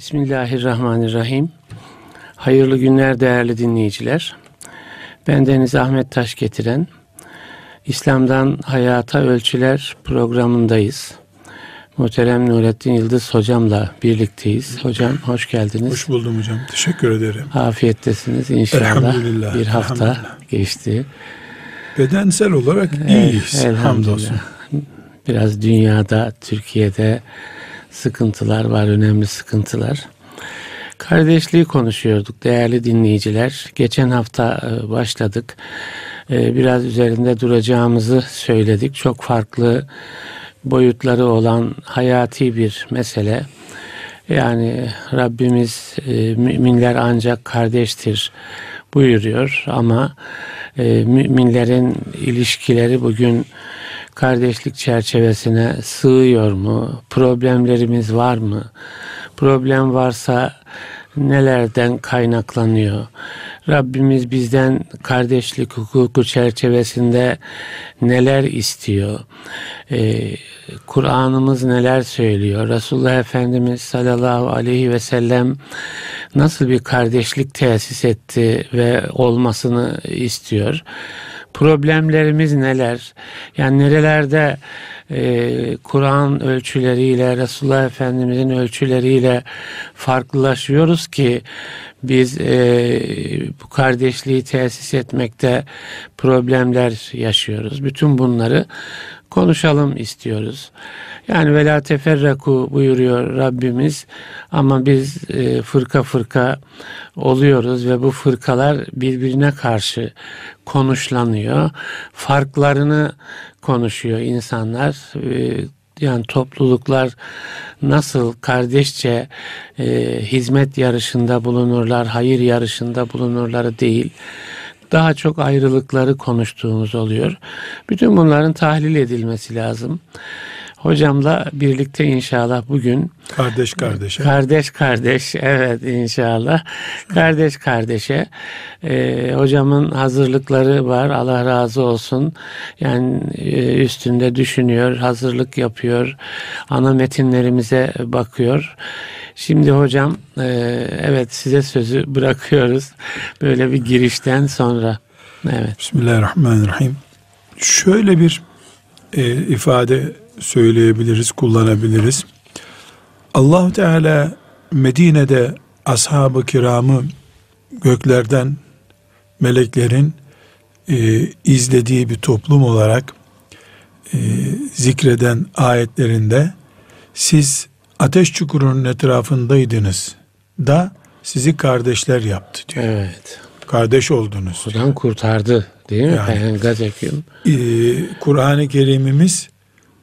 Bismillahirrahmanirrahim. Hayırlı günler değerli dinleyiciler. Ben Deniz Ahmet Taş getiren İslam'dan Hayata Ölçüler programındayız. Muhterem Nurettin Yıldız hocamla birlikteyiz. Hocam hoş geldiniz. Hoş buldum hocam. Teşekkür ederim. Afiyettesiniz inşallah. Elhamdülillah. Bir hafta elhamdülillah. geçti. Bedensel olarak iyiyiz. Evet, Hamdolsun. Biraz dünyada, Türkiye'de sıkıntılar var, önemli sıkıntılar. Kardeşliği konuşuyorduk değerli dinleyiciler. Geçen hafta e, başladık. E, biraz üzerinde duracağımızı söyledik. Çok farklı boyutları olan hayati bir mesele. Yani Rabbimiz e, müminler ancak kardeştir buyuruyor ama müminlerin ilişkileri bugün kardeşlik çerçevesine sığıyor mu? Problemlerimiz var mı? Problem varsa nelerden kaynaklanıyor? Rabbimiz bizden kardeşlik hukuku çerçevesinde neler istiyor? Ee, Kur'an'ımız neler söylüyor? Resulullah Efendimiz sallallahu aleyhi ve sellem nasıl bir kardeşlik tesis etti ve olmasını istiyor? Problemlerimiz neler? Yani nerelerde e, Kur'an ölçüleriyle, Resulullah Efendimizin ölçüleriyle farklılaşıyoruz ki biz e, bu kardeşliği tesis etmekte problemler yaşıyoruz. Bütün bunları konuşalım istiyoruz. Yani vela teferraku buyuruyor Rabbimiz ama biz e, fırka fırka oluyoruz ve bu fırkalar birbirine karşı konuşlanıyor. Farklarını konuşuyor insanlar. E, yani topluluklar nasıl kardeşçe e, hizmet yarışında bulunurlar, hayır yarışında bulunurlar değil daha çok ayrılıkları konuştuğumuz oluyor. Bütün bunların tahlil edilmesi lazım. Hocamla birlikte inşallah bugün kardeş kardeşe. Kardeş kardeş evet inşallah. Kardeş kardeşe. E, hocamın hazırlıkları var Allah razı olsun. Yani e, üstünde düşünüyor hazırlık yapıyor. Ana metinlerimize bakıyor şimdi hocam e, evet size sözü bırakıyoruz. Böyle bir girişten sonra evet. Bismillahirrahmanirrahim. Şöyle bir e, ifade söyleyebiliriz, kullanabiliriz. allah Teala Medine'de ashab-ı kiramı göklerden meleklerin e, izlediği bir toplum olarak zikreden ayetlerinde siz ateş çukurunun etrafındaydınız da sizi kardeşler yaptı diyor. Evet. Kardeş oldunuz. Kur'an kurtardı değil mi? Yani, e, Kur'an-ı Kerimimiz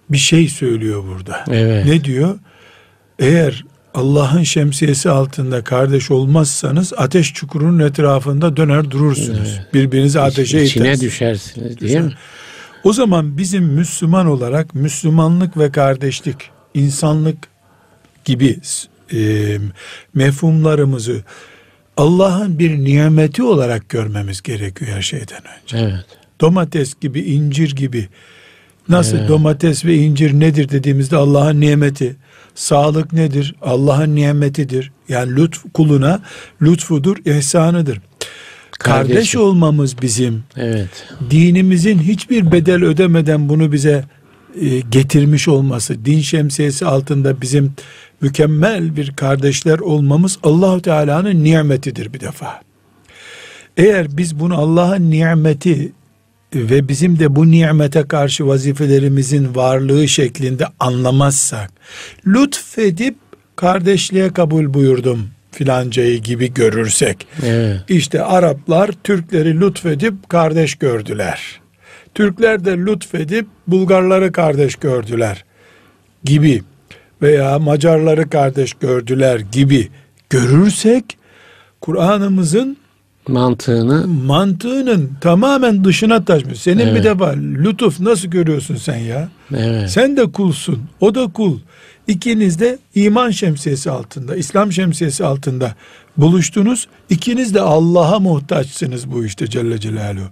bir şey söylüyor burada. Evet. Ne diyor? Eğer Allah'ın şemsiyesi altında kardeş olmazsanız ateş çukurunun etrafında döner durursunuz. Evet. Birbirinizi ateşe İç, içine düşersiniz değil mi? O zaman bizim Müslüman olarak Müslümanlık ve kardeşlik, insanlık gibi e, mefhumlarımızı Allah'ın bir nimeti olarak görmemiz gerekiyor her şeyden önce. Evet. Domates gibi, incir gibi Nasıl evet. domates ve incir nedir dediğimizde Allah'ın nimeti. Sağlık nedir? Allah'ın nimetidir. Yani lütf kuluna lütfudur, ihsanıdır. Kardeş, Kardeş olmamız bizim. Evet. Dinimizin hiçbir bedel ödemeden bunu bize e, getirmiş olması, din şemsiyesi altında bizim mükemmel bir kardeşler olmamız Allahu Teala'nın nimetidir bir defa. Eğer biz bunu Allah'ın nimeti ve bizim de bu nimete karşı vazifelerimizin varlığı şeklinde anlamazsak, lütfedip kardeşliğe kabul buyurdum filancayı gibi görürsek, evet. işte Araplar Türkleri lütfedip kardeş gördüler. Türkler de lütfedip Bulgarları kardeş gördüler gibi veya Macarları kardeş gördüler gibi görürsek Kur'an'ımızın mantığını mantığının tamamen dışına taşmış. Senin evet. bir de var lütuf nasıl görüyorsun sen ya? Evet. Sen de kulsun. O da kul. İkiniz de iman şemsiyesi altında, İslam şemsiyesi altında buluştunuz. İkiniz de Allah'a muhtaçsınız bu işte Celle Celaluhu.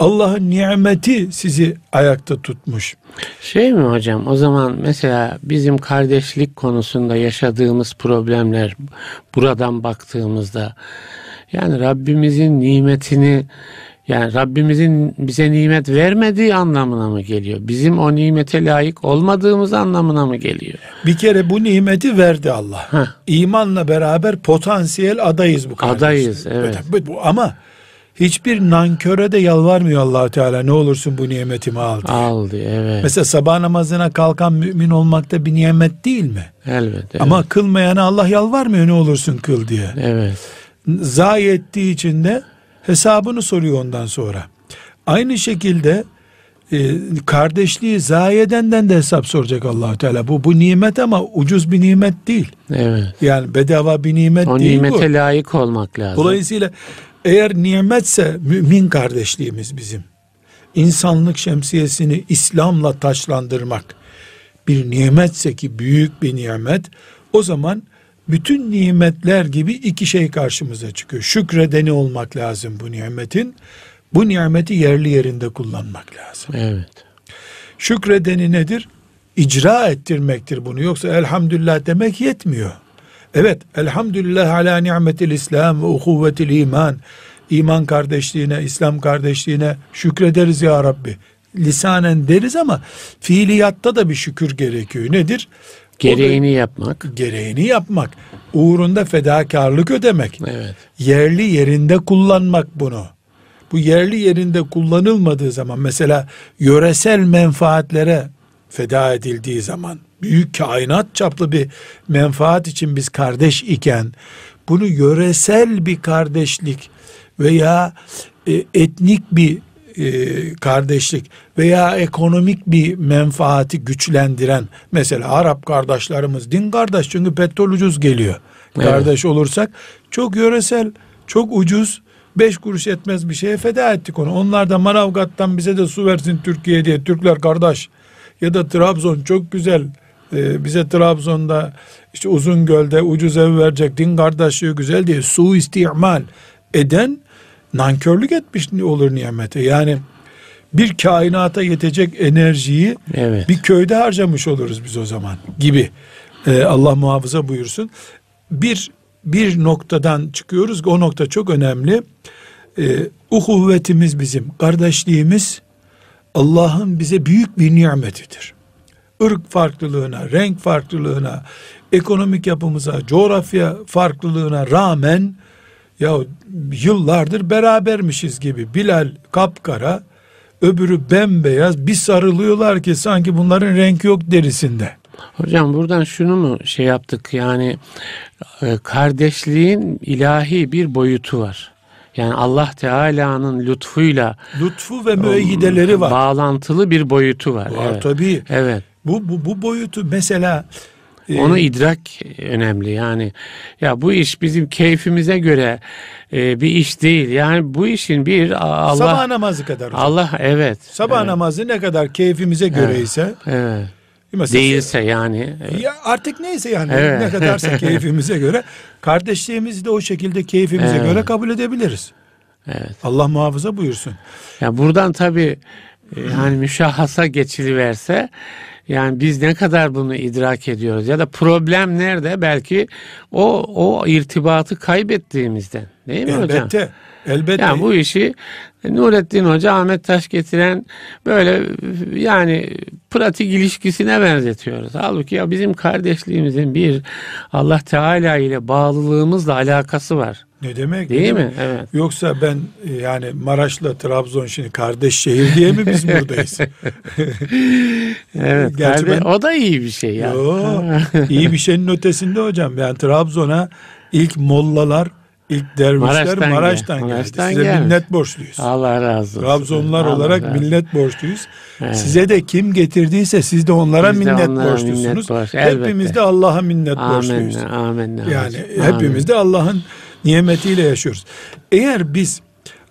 Allah'ın nimeti sizi ayakta tutmuş. Şey mi hocam o zaman mesela bizim kardeşlik konusunda yaşadığımız problemler buradan baktığımızda yani Rabbimizin nimetini yani Rabbimizin bize nimet vermediği anlamına mı geliyor? Bizim o nimete layık olmadığımız anlamına mı geliyor? Bir kere bu nimeti verdi Allah. Heh. İmanla beraber potansiyel adayız bu kardeşler. Adayız, evet. Bu- bu- Ama hiçbir nanköre de yalvarmıyor allah Teala ne olursun bu nimetimi al diye. Aldı evet. Mesela sabah namazına kalkan mümin olmak da bir nimet değil mi? Elbet. Evet. Ama kılmayana Allah yalvarmıyor ne olursun kıl diye. evet. Zayi ettiği için de hesabını soruyor ondan sonra. Aynı şekilde e, kardeşliği zayi edenden de hesap soracak allah Teala. Bu, bu nimet ama ucuz bir nimet değil. Evet. Yani bedava bir nimet O değil nimete bu. layık olmak lazım. Dolayısıyla eğer nimetse mümin kardeşliğimiz bizim. insanlık şemsiyesini İslam'la taşlandırmak bir nimetse ki büyük bir nimet o zaman bütün nimetler gibi iki şey karşımıza çıkıyor. Şükredeni olmak lazım bu nimetin. Bu nimeti yerli yerinde kullanmak lazım. Evet. Şükredeni nedir? İcra ettirmektir bunu. Yoksa elhamdülillah demek yetmiyor. Evet, elhamdülillah ala nimetil İslam ve uhuvvetil iman. İman kardeşliğine, İslam kardeşliğine şükrederiz ya Rabbi. Lisanen deriz ama fiiliyatta da bir şükür gerekiyor. Nedir? O da Gereğini yapmak. gereğini yapmak. Uğrunda fedakarlık ödemek Evet. yerli yerinde kullanmak bunu. Bu yerli yerinde kullanılmadığı zaman mesela yöresel menfaatlere feda edildiği zaman büyük kainat çaplı bir menfaat için biz kardeş iken bunu yöresel bir kardeşlik veya e, etnik bir e, kardeşlik veya ekonomik bir menfaati güçlendiren mesela Arap kardeşlerimiz din kardeş çünkü petrol ucuz geliyor. Evet. Kardeş olursak çok yöresel, çok ucuz, beş kuruş etmez bir şeye feda ettik onu. Onlar da Manavgat'tan bize de su versin Türkiye diye Türkler kardeş ya da Trabzon çok güzel e, bize Trabzon'da işte Uzungöl'de ucuz ev verecek din kardeşliği güzel diye su istimal eden nankörlük etmiş olur nimete. Yani bir kainata yetecek enerjiyi Evet. bir köyde harcamış oluruz biz o zaman gibi. Ee, Allah muhafaza buyursun. Bir bir noktadan çıkıyoruz. O nokta çok önemli. Ee, uhuvvetimiz bizim, kardeşliğimiz Allah'ın bize büyük bir nimetidir. Irk farklılığına, renk farklılığına, ekonomik yapımıza, coğrafya farklılığına rağmen ya yıllardır berabermişiz gibi. Bilal kapkara, öbürü bembeyaz. Bir sarılıyorlar ki sanki bunların renk yok derisinde. Hocam buradan şunu mu şey yaptık yani e, kardeşliğin ilahi bir boyutu var. Yani Allah Teala'nın lütfuyla Lütfu ve müeyyideleri var. bağlantılı bir boyutu var. Var evet. tabii. Evet. Bu, bu, bu boyutu mesela e, Onu idrak önemli yani. Ya bu iş bizim keyfimize göre e, bir iş değil. Yani bu işin bir Allah sabah namazı kadar. hocam. Allah evet. Sabah evet, namazı ne kadar keyfimize göre ise Evet. mesela Değilse yani. evet. Ya artık neyse yani Evet. ne kadarsa keyfimize göre kardeşliğimizi de o şekilde keyfimize Evet. göre kabul edebiliriz. Evet. Allah muhafaza buyursun. Ya buradan tabii e, yani müşahhasa geçiliverse yani biz ne kadar bunu idrak ediyoruz ya da problem nerede belki o o irtibatı kaybettiğimizden değil mi hocam? Elbette. Elbette. Yani bu işi Nurettin Hoca Ahmet Taş getiren böyle yani pratik ilişkisine benzetiyoruz. Halbuki ya bizim kardeşliğimizin bir Allah Teala ile bağlılığımızla alakası var. Ne demek? Değil ne mi? demek? Evet. Yoksa ben e, yani Maraş'la Trabzon şimdi kardeş şehir diye mi biz buradayız? Evet. Gerçi ben- o da iyi bir şey ya. Yo, iyi bir şeyin ötesinde hocam. Yani Trabzon'a ilk mollalar, ilk dervişler Maraş'tan Maraş'tan, gel- geldi. Maraş'tan Size gelmiş. minnet borçluyuz. Allah razı olsun. Trabzonlular Allah olarak razı millet borçluyuz. Evet. Size de kim getirdiyse siz de onlara Biz de minnet onlara borçlusunuz. minnet borç- elbette. Hepimiz de Allah'a minnet borçluyuz. Amenna, amenna. Yani hocam, hepimiz de Allah'ın nimetiyle yaşıyoruz. Eğer biz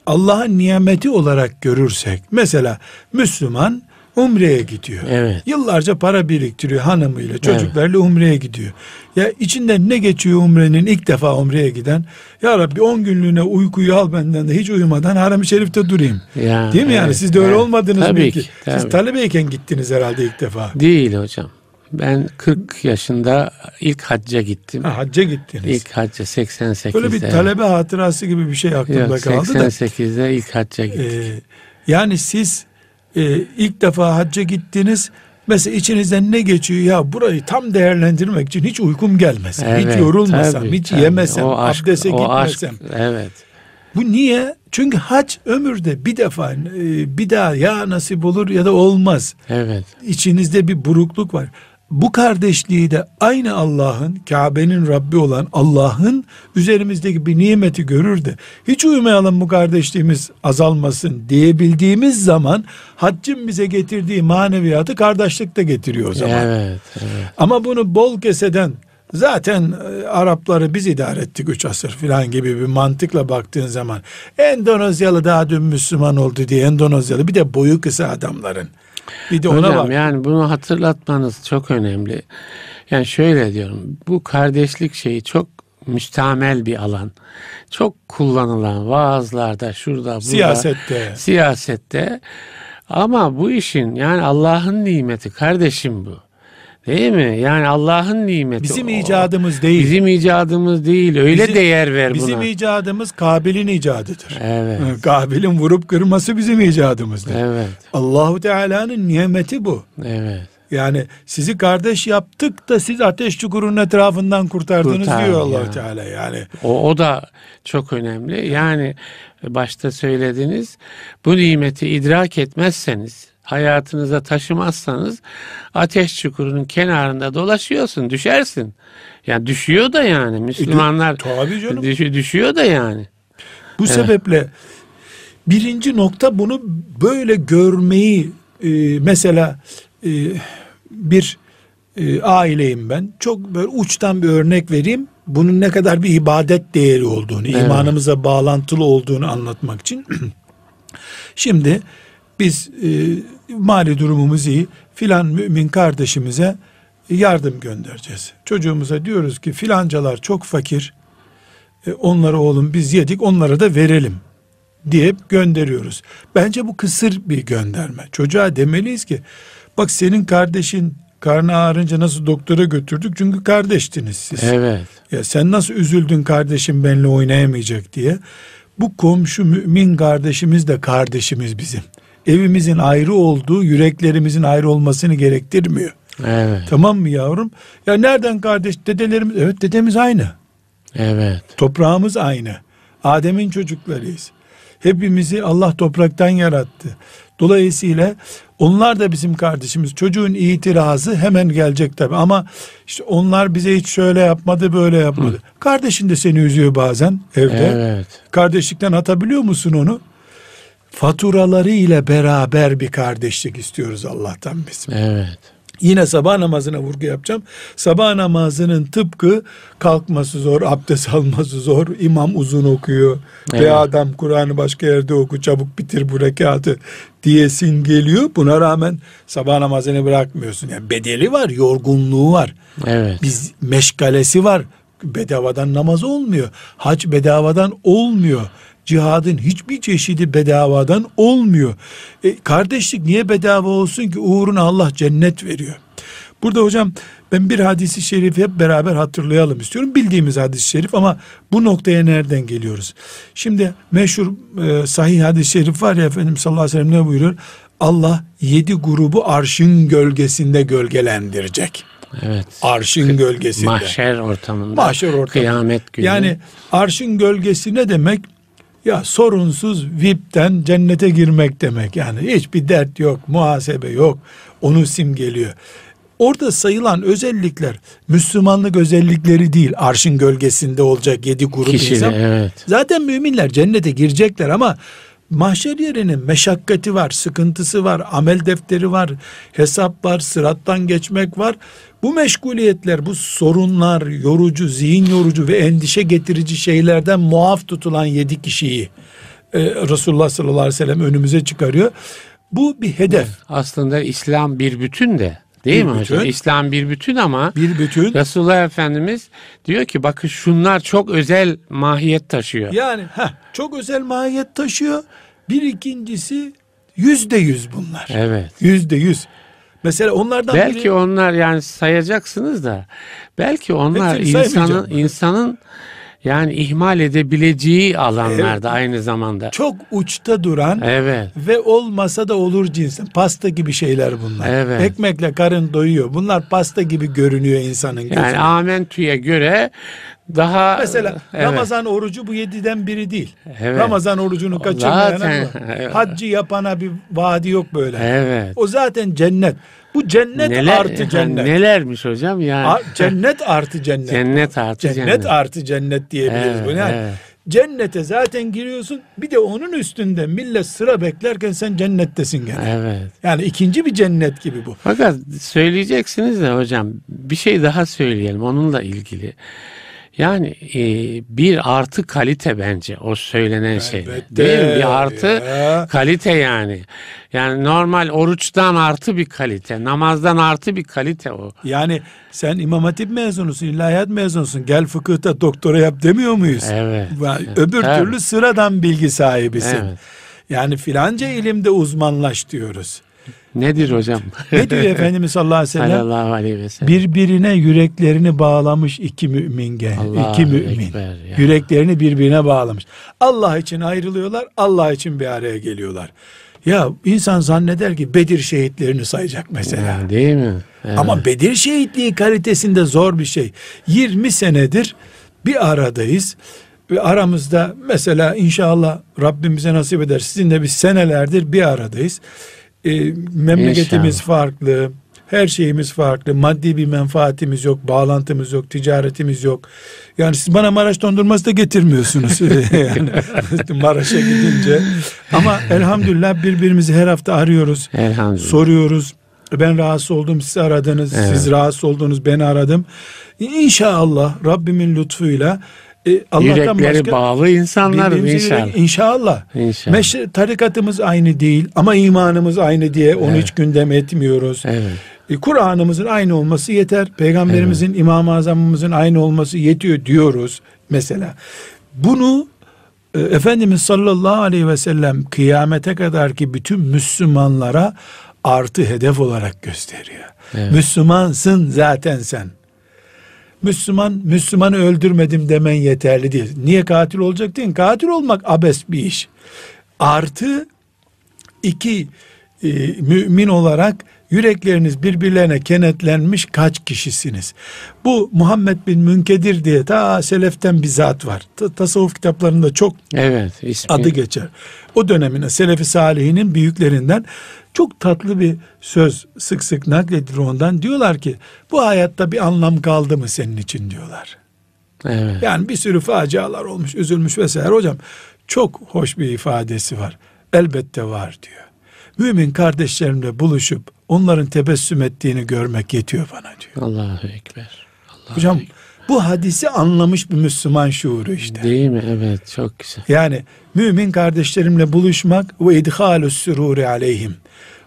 Allah'ın nimeti olarak görürsek, mesela Müslüman Umre'ye gidiyor. Evet. Yıllarca para biriktiriyor hanımıyla, çocuklarıyla Umre'ye gidiyor. Ya içinden ne geçiyor Umre'nin ilk defa Umre'ye giden? Ya Rabbi 10 günlüğüne uykuyu al benden de hiç uyumadan Haram-ı Şerif'te durayım. Ya, Değil mi yani? evet, Siz de öyle evet. olmadınız Tabii mı ki, ki? tabii. Siz talebeyken gittiniz herhalde ilk defa. Değil hocam. Ben 40 yaşında ilk hacca gittim. Ha, hacca gittiniz. İlk hacca 88'de. Böyle bir talebe hatırası gibi bir şey aklımda Yok, kaldı da. 88'de ilk hacca gittim. Ee, yani siz e, ilk defa hacca gittiniz. Mesela içinizden ne geçiyor ya burayı tam değerlendirmek için hiç uykum gelmesem, hiç Evet, yorulmasam, tabii, hiç tabii. yemesem, O aşk- abdese o aşk, gitmesem. evet. Bu niye? Çünkü hac ömürde bir defa e, bir daha ya nasip olur ya da olmaz. Evet. İçinizde bir burukluk var. Bu kardeşliği de aynı Allah'ın, Kabe'nin Rabbi olan Allah'ın üzerimizdeki bir nimeti görür de hiç uyumayalım bu kardeşliğimiz azalmasın diyebildiğimiz zaman haccın bize getirdiği maneviyatı kardeşlik de getiriyor o zaman. Evet, evet. Ama bunu bol keseden zaten e, Arapları biz idare ettik 3 asır filan gibi bir mantıkla baktığın zaman Endonezyalı daha dün Müslüman oldu diye Endonezyalı bir de boyu kısa adamların. Bir de ona Hocam bak. yani bunu hatırlatmanız çok önemli. Yani şöyle diyorum. Bu kardeşlik şeyi çok müstamel bir alan. Çok kullanılan vaazlarda şurada burada. Siyasette. Siyasette. Ama bu işin yani Allah'ın nimeti kardeşim bu. Değil mi? Yani Allah'ın nimeti. Bizim o. icadımız değil. Bizim icadımız değil. Öyle Bizim- değer ver Bizim buna. icadımız Kabil'in icadıdır. Evet. Kabil'in vurup kırması bizim icadımızdır. Evet. Allahu Teala'nın nimeti bu. Evet. Yani sizi kardeş yaptık da siz ateş çukurunun etrafından kurtardınız Kurtar diyor allah Teala. Yani O, o da çok önemli. Yani başta söylediniz bu nimeti idrak etmezseniz hayatınıza taşımazsanız ateş çukurunun kenarında dolaşıyorsun düşersin. Yani düşüyor da yani Müslümanlar tabii canım. düş- düşüyor da yani. Bu sebeple birinci nokta bunu böyle görmeyi e, mesela e, bir e, aileyim ben. Çok böyle uçtan bir örnek vereyim. Bunun ne kadar bir ibadet değeri olduğunu, Evet. imanımıza bağlantılı olduğunu anlatmak için. Şimdi biz e, mali durumumuz iyi. Filan mümin kardeşimize yardım göndereceğiz. Çocuğumuza diyoruz ki filancalar çok fakir. E, onlara oğlum biz yedik onlara da verelim diye gönderiyoruz. Bence bu kısır bir gönderme. Çocuğa demeliyiz ki bak senin kardeşin karnı ağrınca nasıl doktora götürdük çünkü kardeştiniz siz. Evet. Ya sen nasıl üzüldün kardeşim benimle oynayamayacak diye. Bu komşu mümin kardeşimiz de kardeşimiz bizim. Evimizin ayrı olduğu yüreklerimizin ayrı olmasını gerektirmiyor. Evet. Tamam mı yavrum? Ya nereden kardeş? Dedelerimiz evet dedemiz aynı. Evet. Toprağımız aynı. Adem'in çocuklarıyız. Hepimizi Allah topraktan yarattı. Dolayısıyla onlar da bizim kardeşimiz. Çocuğun itirazı hemen gelecek tabi ama işte onlar bize hiç şöyle yapmadı böyle yapmadı. Kardeşin de seni üzüyor bazen evde. Evet. Kardeşlikten atabiliyor musun onu? Faturaları ile beraber bir kardeşlik istiyoruz Allah'tan biz. Evet. Yine sabah namazına vurgu yapacağım. Sabah namazının tıpkı kalkması zor, abdest alması zor, imam uzun okuyor. Evet. Ve adam Kur'an'ı başka yerde oku çabuk bitir bu rekatı diyesin geliyor. Buna rağmen sabah namazını bırakmıyorsun. Yani bedeli var, yorgunluğu var. Evet. Biz meşgalesi var. Bedavadan namaz olmuyor. Hac bedavadan olmuyor. Cihadın hiçbir çeşidi bedavadan olmuyor. E, kardeşlik niye bedava olsun ki? Uğruna Allah cennet veriyor. Burada hocam ben bir hadisi şerifi hep beraber hatırlayalım istiyorum. Bildiğimiz hadis-i şerif ama bu noktaya nereden geliyoruz? Şimdi meşhur e, sahih hadis-i şerif var ya Efendimiz sallallahu aleyhi ve sellem ne buyuruyor? Allah yedi grubu arşın gölgesinde gölgelendirecek. Evet. Arşın gölgesinde. Mahşer ortamında. Mahşer ortamında. Kıyamet günü. Yani arşın gölgesi ne demek? Ya sorunsuz VIP'ten cennete girmek demek. Yani hiçbir dert yok, muhasebe yok. Onu simgeliyor. Orada sayılan özellikler Müslümanlık özellikleri değil. Arşın gölgesinde olacak yedi grup Kişide, insan. evet. Zaten müminler cennete girecekler ama mahşer yerinin meşakkati var, sıkıntısı var, amel defteri var, hesap var, sırattan geçmek var. Bu meşguliyetler, bu sorunlar, yorucu, zihin yorucu ve endişe getirici şeylerden muaf tutulan yedi kişiyi e, Resulullah sallallahu aleyhi ve sellem önümüze çıkarıyor. Bu bir hedef. Aslında İslam bir bütün de. Değil Bir mi hocam? bütün. İslam bir bütün ama Bir bütün. Resulullah Efendimiz diyor ki bakın şunlar çok özel mahiyet taşıyor. Yani heh, çok özel mahiyet taşıyor. Bir ikincisi yüzde yüz bunlar. Evet. Yüzde yüz. Mesela onlardan Belki biri onlar yani sayacaksınız da belki onlar Hepsini insanın insanın yani ihmal edebileceği alanlarda aynı zamanda. çok uçta duran Evet. ve olmasa da olur cinsin. Pasta gibi şeyler bunlar. Evet. Ekmekle karın doyuyor. Bunlar pasta gibi görünüyor insanın gözüne. Yani Amentü'ye göre daha Mesela evet. Ramazan orucu bu yediden biri değil. Evet. Ramazan orucunu kaçırmayana Zaten-. Evet. haccı yapana bir vaadi yok böyle. Evet. O zaten cennet. Bu cennet artı ha, cennet. nelermiş hocam yani? A- cennet artı cennet. cennet artı cennet, cennet. artı cennet diyebiliriz Evet, bunu. Yani evet. Cennete zaten giriyorsun. Bir de onun üstünde millet sıra beklerken sen cennettesin gene. Evet. Yani ikinci bir cennet gibi bu. Fakat söyleyeceksiniz de hocam bir şey daha söyleyelim onunla ilgili. Yani e, bir artı kalite bence o söylenen şey. Değil mi? Bir artı ya. kalite yani. Yani normal oruçtan artı bir kalite, namazdan artı bir kalite o. Yani sen İmam Hatip mezunusun, ilahiyat mezunusun. Gel fıkıhta doktora yap demiyor muyuz? Evet. Evet. Öbür Tabii. türlü sıradan bilgi sahibisin. Evet. Yani filanca ilimde uzmanlaş diyoruz. Nedir hocam? Ne diyor Efendimiz sallallahu aleyhi ve sellem? Sallallahu aleyhi ve sellem. Birbirine yüreklerini bağlamış iki mümin gel. Allahu iki mümin. Ya. Yüreklerini birbirine bağlamış. Allah için ayrılıyorlar, Allah için bir araya geliyorlar. Ya insan zanneder ki Bedir şehitlerini sayacak mesela. Yani değil mi? Evet. Ama Bedir şehitliği kalitesinde zor bir şey. 20 senedir bir aradayız. Ve aramızda mesela inşallah Rabbimize nasip eder. Sizinle biz senelerdir bir aradayız. Ee, memleketimiz İnşallah. farklı. Her şeyimiz farklı. Maddi bir menfaatimiz yok, bağlantımız yok, ticaretimiz yok. Yani siz bana Maraş dondurması da getirmiyorsunuz. yani Maraş'a gidince. Ama elhamdülillah birbirimizi her hafta arıyoruz Elhamdülillah. soruyoruz. Ben rahatsız oldum siz aradınız. Evet. Siz rahatsız oldunuz ben aradım. İnşallah Rabbimin lütfuyla e, Allah'tan Yürekleri başka bağlı insanlar inşallah. yürek- İnşallah. İnşallah. Meşre, tarikatımız aynı değil ama imanımız aynı diye onu Evet. hiç gündem etmiyoruz. Evet. E, Kur'an'ımızın aynı olması yeter. Peygamberimizin, İmam-ı Azamımızın aynı olması yetiyor diyoruz mesela. Bunu e, Efendimiz sallallahu aleyhi ve sellem kıyamete kadar ki bütün Müslümanlara artı hedef olarak gösteriyor. Evet. Müslümansın zaten sen. Müslüman, Müslümanı öldürmedim demen yeterli değil. Niye katil olacak değil? Katil olmak abes bir iş. Artı iki e, mümin olarak yürekleriniz birbirlerine kenetlenmiş kaç kişisiniz? Bu Muhammed bin Münkedir diye ta seleften bir zat var. Ta- tasavvuf kitaplarında çok Evet. ismi- adı geçer. O dönemine Selefi Salihinin büyüklerinden çok tatlı bir söz sık sık nakledilir ondan. Diyorlar ki bu hayatta bir anlam kaldı mı senin için diyorlar. Evet. Yani bir sürü facialar olmuş, üzülmüş vesaire. Hocam çok hoş bir ifadesi var. Elbette var diyor. Mümin kardeşlerimle buluşup onların tebessüm ettiğini görmek yetiyor bana diyor. Allahu Ekber. Allahu Hocam Ekber. bu hadisi anlamış bir Müslüman şuuru işte. Değil mi? Evet. Çok güzel. Yani mümin kardeşlerimle buluşmak ve idhalus sururi aleyhim.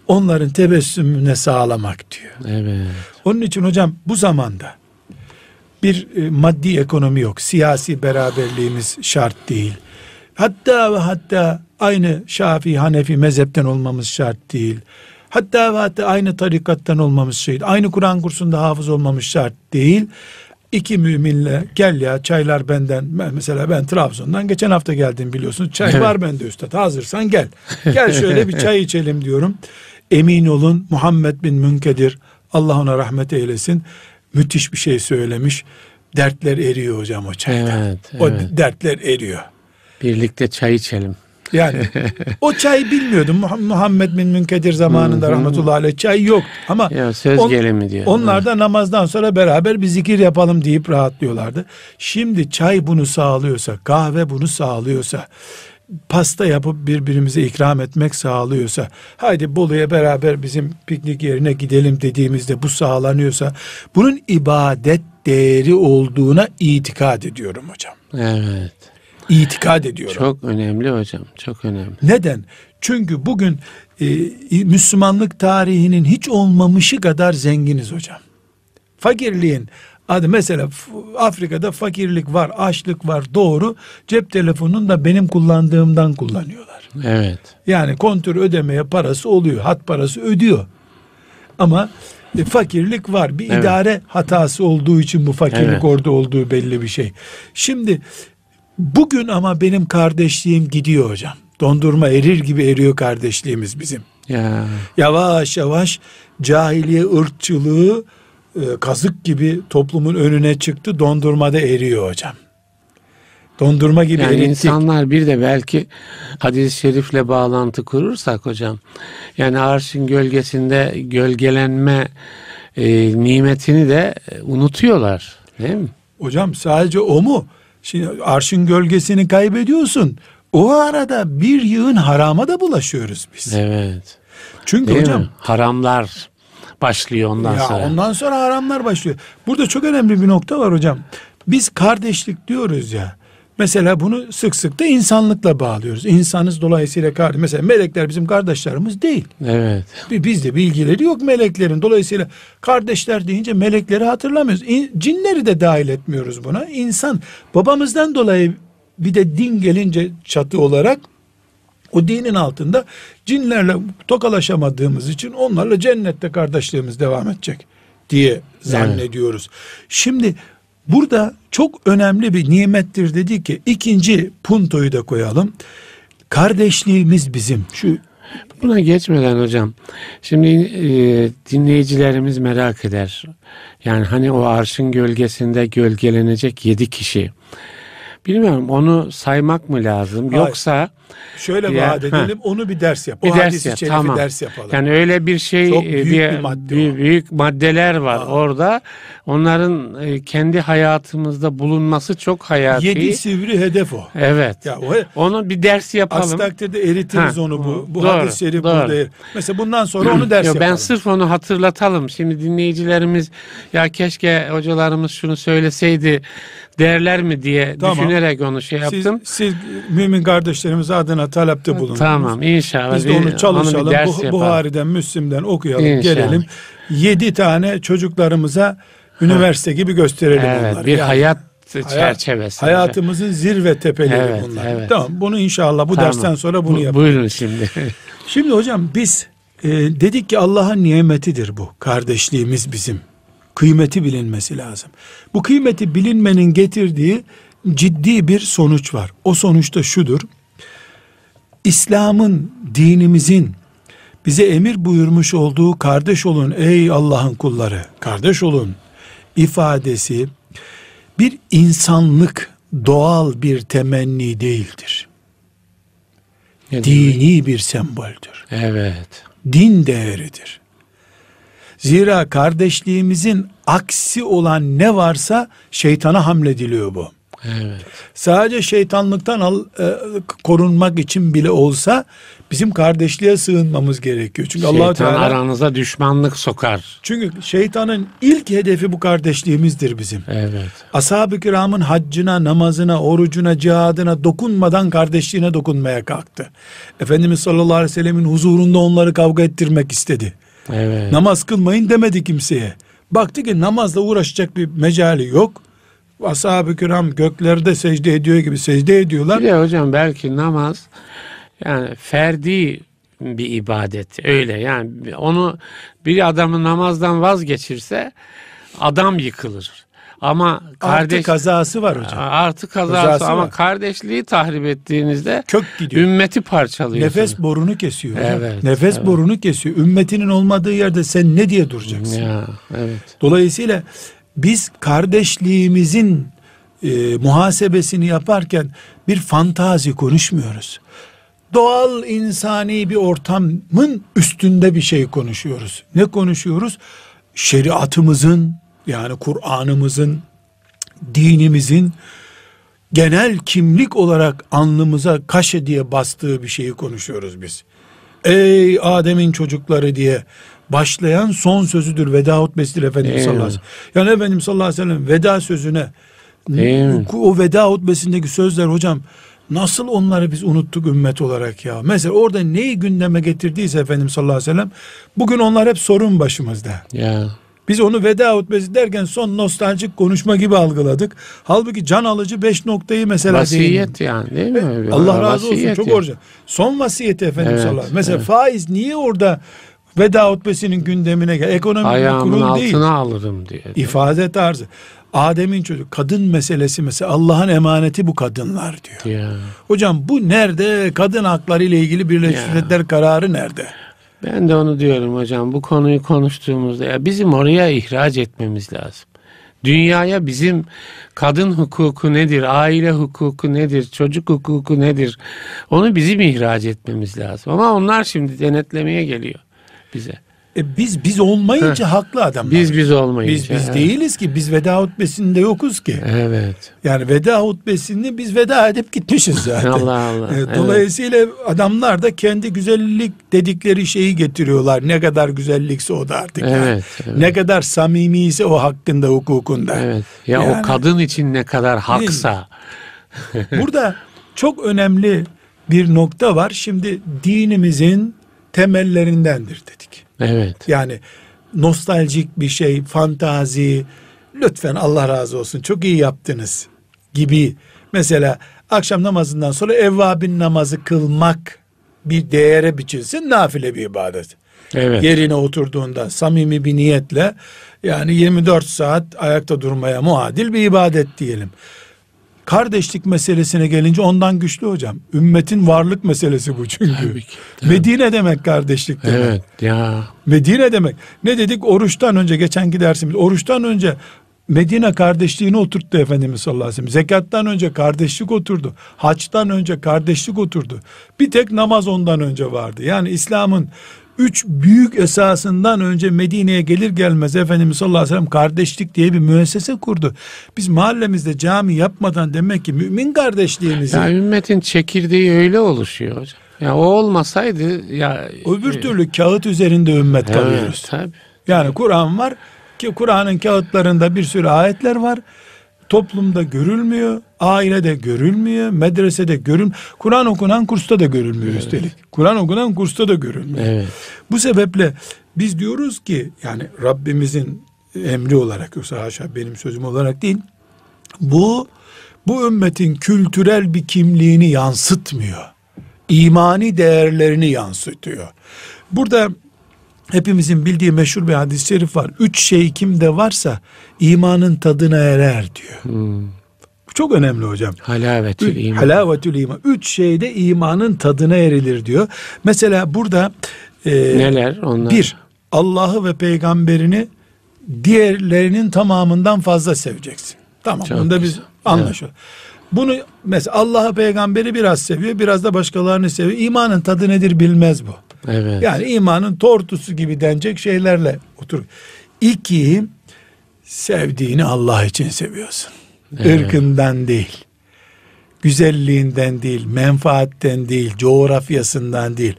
Onların tebessümüne sağlamak diyor. Evet. Onun için hocam bu zamanda bir e, maddi ekonomi yok. Siyasi beraberliğimiz şart değil. Hatta ve hatta aynı Şafii Hanefi mezhepten olmamız şart değil. Hatta ve hatta aynı tarikattan olmamız şey. Aynı Kur'an kursunda hafız olmamız şart değil. İki müminle gel ya çaylar benden. Ben, mesela ben Trabzon'dan geçen hafta geldim biliyorsunuz. Çay var bende üstad. Hazırsan gel. Gel şöyle bir çay içelim diyorum. Emin olun Muhammed bin Münkedir Allah ona rahmet eylesin. Müthiş bir şey söylemiş. Dertler eriyor hocam o çayda. Evet, O evet. dertler eriyor. Birlikte çay içelim. Yani o çay bilmiyordum. Muh- Muhammed bin Münkedir zamanında rahmetullahi aleyh çay yok. Ama Ya söz on- gelimi diyor. onlar da namazdan sonra beraber bir zikir yapalım deyip rahatlıyorlardı. Şimdi çay bunu sağlıyorsa, kahve bunu sağlıyorsa, pasta yapıp birbirimize ikram etmek sağlıyorsa, haydi Bolu'ya beraber bizim piknik yerine gidelim dediğimizde bu sağlanıyorsa, bunun ibadet değeri olduğuna itikad ediyorum hocam. Evet. İtikad ediyorum. Çok önemli hocam. Çok önemli. Neden? Çünkü bugün e, Müslümanlık tarihinin hiç olmamışı kadar zenginiz hocam. Fakirliğin adı mesela Afrika'da fakirlik var, açlık var doğru. Cep telefonunu da benim kullandığımdan kullanıyorlar. Evet. Yani kontür ödemeye parası oluyor. Hat parası ödüyor. Ama e, fakirlik var. Bir Evet. idare hatası olduğu için bu fakirlik Evet. orada olduğu belli bir şey. Şimdi bugün ama benim kardeşliğim gidiyor hocam. Dondurma erir gibi eriyor kardeşliğimiz bizim. Ya Yavaş yavaş cahiliye ırkçılığı e, kazık gibi toplumun önüne çıktı. Dondurmada eriyor hocam. Dondurma gibi yani erittik. insanlar bir de belki hadis-i şerifle bağlantı kurursak hocam yani arşın gölgesinde gölgelenme e, nimetini de e, unutuyorlar değil mi? Hocam sadece o mu? Şimdi arşın gölgesini kaybediyorsun. O arada bir yığın harama da bulaşıyoruz biz. Evet. Çünkü Değil hocam mi? Haramlar başlıyor ondan ya sonra. ondan sonra haramlar başlıyor. Burada çok önemli bir nokta var hocam. Biz kardeşlik diyoruz ya. Mesela bunu sık sık da insanlıkla bağlıyoruz. İnsanız dolayısıyla kardeş. Mesela melekler bizim kardeşlerimiz değil. Evet. Bizde bilgileri yok meleklerin. Dolayısıyla kardeşler deyince melekleri hatırlamıyoruz. İn- Cinleri de dahil etmiyoruz buna. İnsan babamızdan dolayı bir de din gelince çatı olarak o dinin altında cinlerle tokalaşamadığımız için onlarla cennette kardeşliğimiz devam edecek diye zannediyoruz. Şimdi burada çok önemli bir nimettir dedi ki ikinci puntoyu da koyalım. Kardeşliğimiz bizim. Şu Buna geçmeden hocam, şimdi e, dinleyicilerimiz merak eder. Yani hani o arşın gölgesinde gölgelenecek yedi kişi. Bilmiyorum onu saymak mı lazım Hayır. yoksa Şöyle Ya, vaat edelim onu bir ders yap. bir o ders hadisi yap tamam. ders yapalım. Yani öyle bir şey Çok e, büyük bir madde büyük, o. büyük maddeler var Aa. orada. Onların e, kendi hayatımızda bulunması çok hayati. Yedi sivri hedef o. Evet. Ya o Onu bir ders yapalım. aksi takdirde eritiriz Ha, onu bu. Bu doğru, hadis-i şerif doğru. burada. Mesela bundan sonra onu ders Yo, yapalım. ben sırf onu hatırlatalım. Şimdi dinleyicilerimiz ya keşke hocalarımız şunu söyleseydi derler mi diye Tamam. Düşünerek onu şey siz, yaptım. siz mümin kardeşlerimiz adına talepte bulundunuz. Tamam inşallah. Biz de onu çalışalım. bir ders Bu-. Buhari'den, Müslim'den okuyalım, İnşallah. gelelim. Yedi tane çocuklarımıza üniversite gibi gösterelim Evet, onları. bir Yani hayat hayat- çerçevesi. Hayatımızın zirve tepeleri Evet, bunlar. evet. Tamam bunu inşallah bu Tamam. dersten sonra bunu Bu- yapalım. Buyurun şimdi. Şimdi hocam biz e, dedik ki Allah'ın nimetidir bu. Kardeşliğimiz bizim. Kıymeti bilinmesi lazım. Bu kıymeti bilinmenin getirdiği ciddi bir sonuç var. O sonuç da şudur. İslam'ın, dinimizin bize emir buyurmuş olduğu kardeş olun ey Allah'ın kulları, kardeş olun ifadesi bir insanlık doğal bir temenni değildir. Ne demek? Dini bir semboldür. Evet. din değeridir. Zira kardeşliğimizin aksi olan ne varsa şeytana hamlediliyor bu. Evet. Sadece şeytanlıktan al, e, korunmak için bile olsa bizim kardeşliğe sığınmamız gerekiyor. Çünkü Allah Teala aranıza düşmanlık sokar. çünkü şeytanın ilk hedefi bu kardeşliğimizdir bizim. Evet. Ashab-ı kiramın haccına, namazına, orucuna, cihadına dokunmadan kardeşliğine dokunmaya kalktı. Efendimiz sallallahu aleyhi ve sellemin huzurunda onları kavga ettirmek istedi. Evet. Namaz kılmayın demedi kimseye. Baktı ki namazla uğraşacak bir mecali yok. Ashab-ı kiram göklerde secde ediyor gibi secde ediyorlar. Bir de hocam belki namaz yani ferdi bir ibadet öyle yani onu bir adamı namazdan vazgeçirse adam yıkılır. Ama Artı kardeş kazası var hocam. artı kazası, Kazası ama var. kardeşliği tahrip ettiğinizde Kök gidiyor. ümmeti parçalıyorsunuz. Nefes borunu kesiyor. hocam. Evet, Nefes evet. borunu kesiyor. Ümmetinin olmadığı yerde sen ne diye duracaksın? Ya evet. Dolayısıyla biz kardeşliğimizin e, muhasebesini yaparken bir fantazi konuşmuyoruz. Doğal insani bir ortamın üstünde bir şey konuşuyoruz. Ne konuşuyoruz? Şeriatımızın yani Kur'an'ımızın, dinimizin genel kimlik olarak alnımıza kaşe diye bastığı bir şeyi konuşuyoruz biz. Ey Adem'in çocukları diye başlayan son sözüdür veda hutbesidir Efendimiz sallallahu aleyhi ve sellem. Yani Efendimiz sallallahu aleyhi ve sellem veda sözüne Değil? O veda hutbesindeki sözler hocam nasıl onları biz unuttuk ümmet olarak ya. Mesela orada neyi gündeme getirdiyse Efendimiz sallallahu aleyhi ve sellem bugün onlar hep sorun başımızda. Ya. Biz onu veda hutbesi derken son nostaljik konuşma gibi algıladık. Halbuki can alıcı beş noktayı mesela Vasiyet yani değil mi? değindim. Allah razı olsun çok orijinal. Son vasiyeti Efendimiz Evet, sallallahu aleyhi ve sellem. Mesela evet. faiz niye orada veda hutbesinin gündemine gel? Ekonomi Ayağımın kurul altına değil. alırım diye. İfade tarzı. Adem'in çocuğu kadın meselesi mesela Allah'ın emaneti bu kadınlar diyor. Ya. Hocam bu nerede? Kadın hakları ile ilgili Birleşmiş. Milletler kararı nerede? Ben de onu diyorum hocam. Bu konuyu konuştuğumuzda ya bizim oraya ihraç etmemiz lazım. Dünyaya bizim kadın hukuku nedir, aile hukuku nedir, çocuk hukuku nedir? Onu bizim ihraç etmemiz lazım. Ama onlar şimdi denetlemeye geliyor bize. E biz biz olmayınca haklı adamlar. Biz biz olmayınca. biz biz evet. değiliz ki. Biz veda hutbesinde yokuz ki. Evet. Yani veda hutbesini biz veda edip gitmişiz zaten. Allah Allah, E, evet. Dolayısıyla adamlar da kendi güzellik dedikleri şeyi getiriyorlar. Ne kadar güzellikse o da artık. yani. Evet, evet. Ne kadar samimiyse o hakkında hukukunda. Evet. Ya Yani- o kadın için ne kadar haksa. Burada çok önemli bir nokta var. Şimdi dinimizin temellerindendir dedik. Evet. Yani nostaljik bir şey, fantazi, lütfen Allah razı olsun çok iyi yaptınız gibi. Mesela akşam namazından sonra evvabin namazı kılmak bir değere biçilsin nafile bir ibadet. Evet. Yerine oturduğunda samimi bir niyetle yani 24 saat ayakta durmaya muadil bir ibadet diyelim. Kardeşlik meselesine gelince ondan güçlü hocam. Ümmetin varlık meselesi bu çünkü. Tabii ki, tabii. Medine demek kardeşlik demek. Evet. Ya. Medine demek. Ne dedik? Oruçtan önce geçenki dersimiz. Oruçtan önce Medine kardeşliğini oturttu Efendimiz sallallahu aleyhi ve sellem. Zekattan önce kardeşlik oturdu. Haçtan önce kardeşlik oturdu. Bir tek namaz ondan önce vardı. Yani İslam'ın üç büyük esasından önce Medine'ye gelir gelmez Efendimiz sallallahu aleyhi ve sellem kardeşlik diye bir müessese kurdu. Biz mahallemizde cami yapmadan demek ki mümin kardeşliğimizi Ya ümmetin çekirdeği öyle oluşuyor hocam. Ya o olmasaydı ya öbür türlü kağıt üzerinde ümmet Evet, kalıyoruz. tabii. Yani Kur'an var ki Kur'an'ın kağıtlarında bir sürü ayetler var. Toplumda görülmüyor, ailede görülmüyor, medresede görülmüyor. Kur'an okunan kursta da görülmüyor üstelik. Kur'an okunan kursta da görülmüyor. Evet. Bu sebeple biz diyoruz ki yani Rabbimizin emri olarak yoksa haşa benim sözüm olarak değil. Bu bu ümmetin kültürel bir kimliğini yansıtmıyor. İmani değerlerini yansıtıyor. Burada hepimizin bildiği meşhur bir hadis-i şerif var. Üç şey kimde varsa imanın tadına erer diyor. Hmm. Bu çok önemli hocam. Halavetül iman. Halavetül iman. Üç şeyde imanın tadına erilir diyor. Mesela burada e, Neler onlar? bir, Allah'ı ve peygamberini diğerlerinin tamamından fazla seveceksin. Tamam Çok bunda biz güzel. anlaşıyoruz. Bunu mesela Allah'ı peygamberi biraz seviyor biraz da başkalarını seviyor. İmanın tadı nedir bilmez bu. Evet. Yani imanın tortusu gibi denecek şeylerle otur. İki, sevdiğini Allah için seviyorsun. Evet. Irkından değil. Güzelliğinden değil, menfaatten değil, coğrafyasından değil.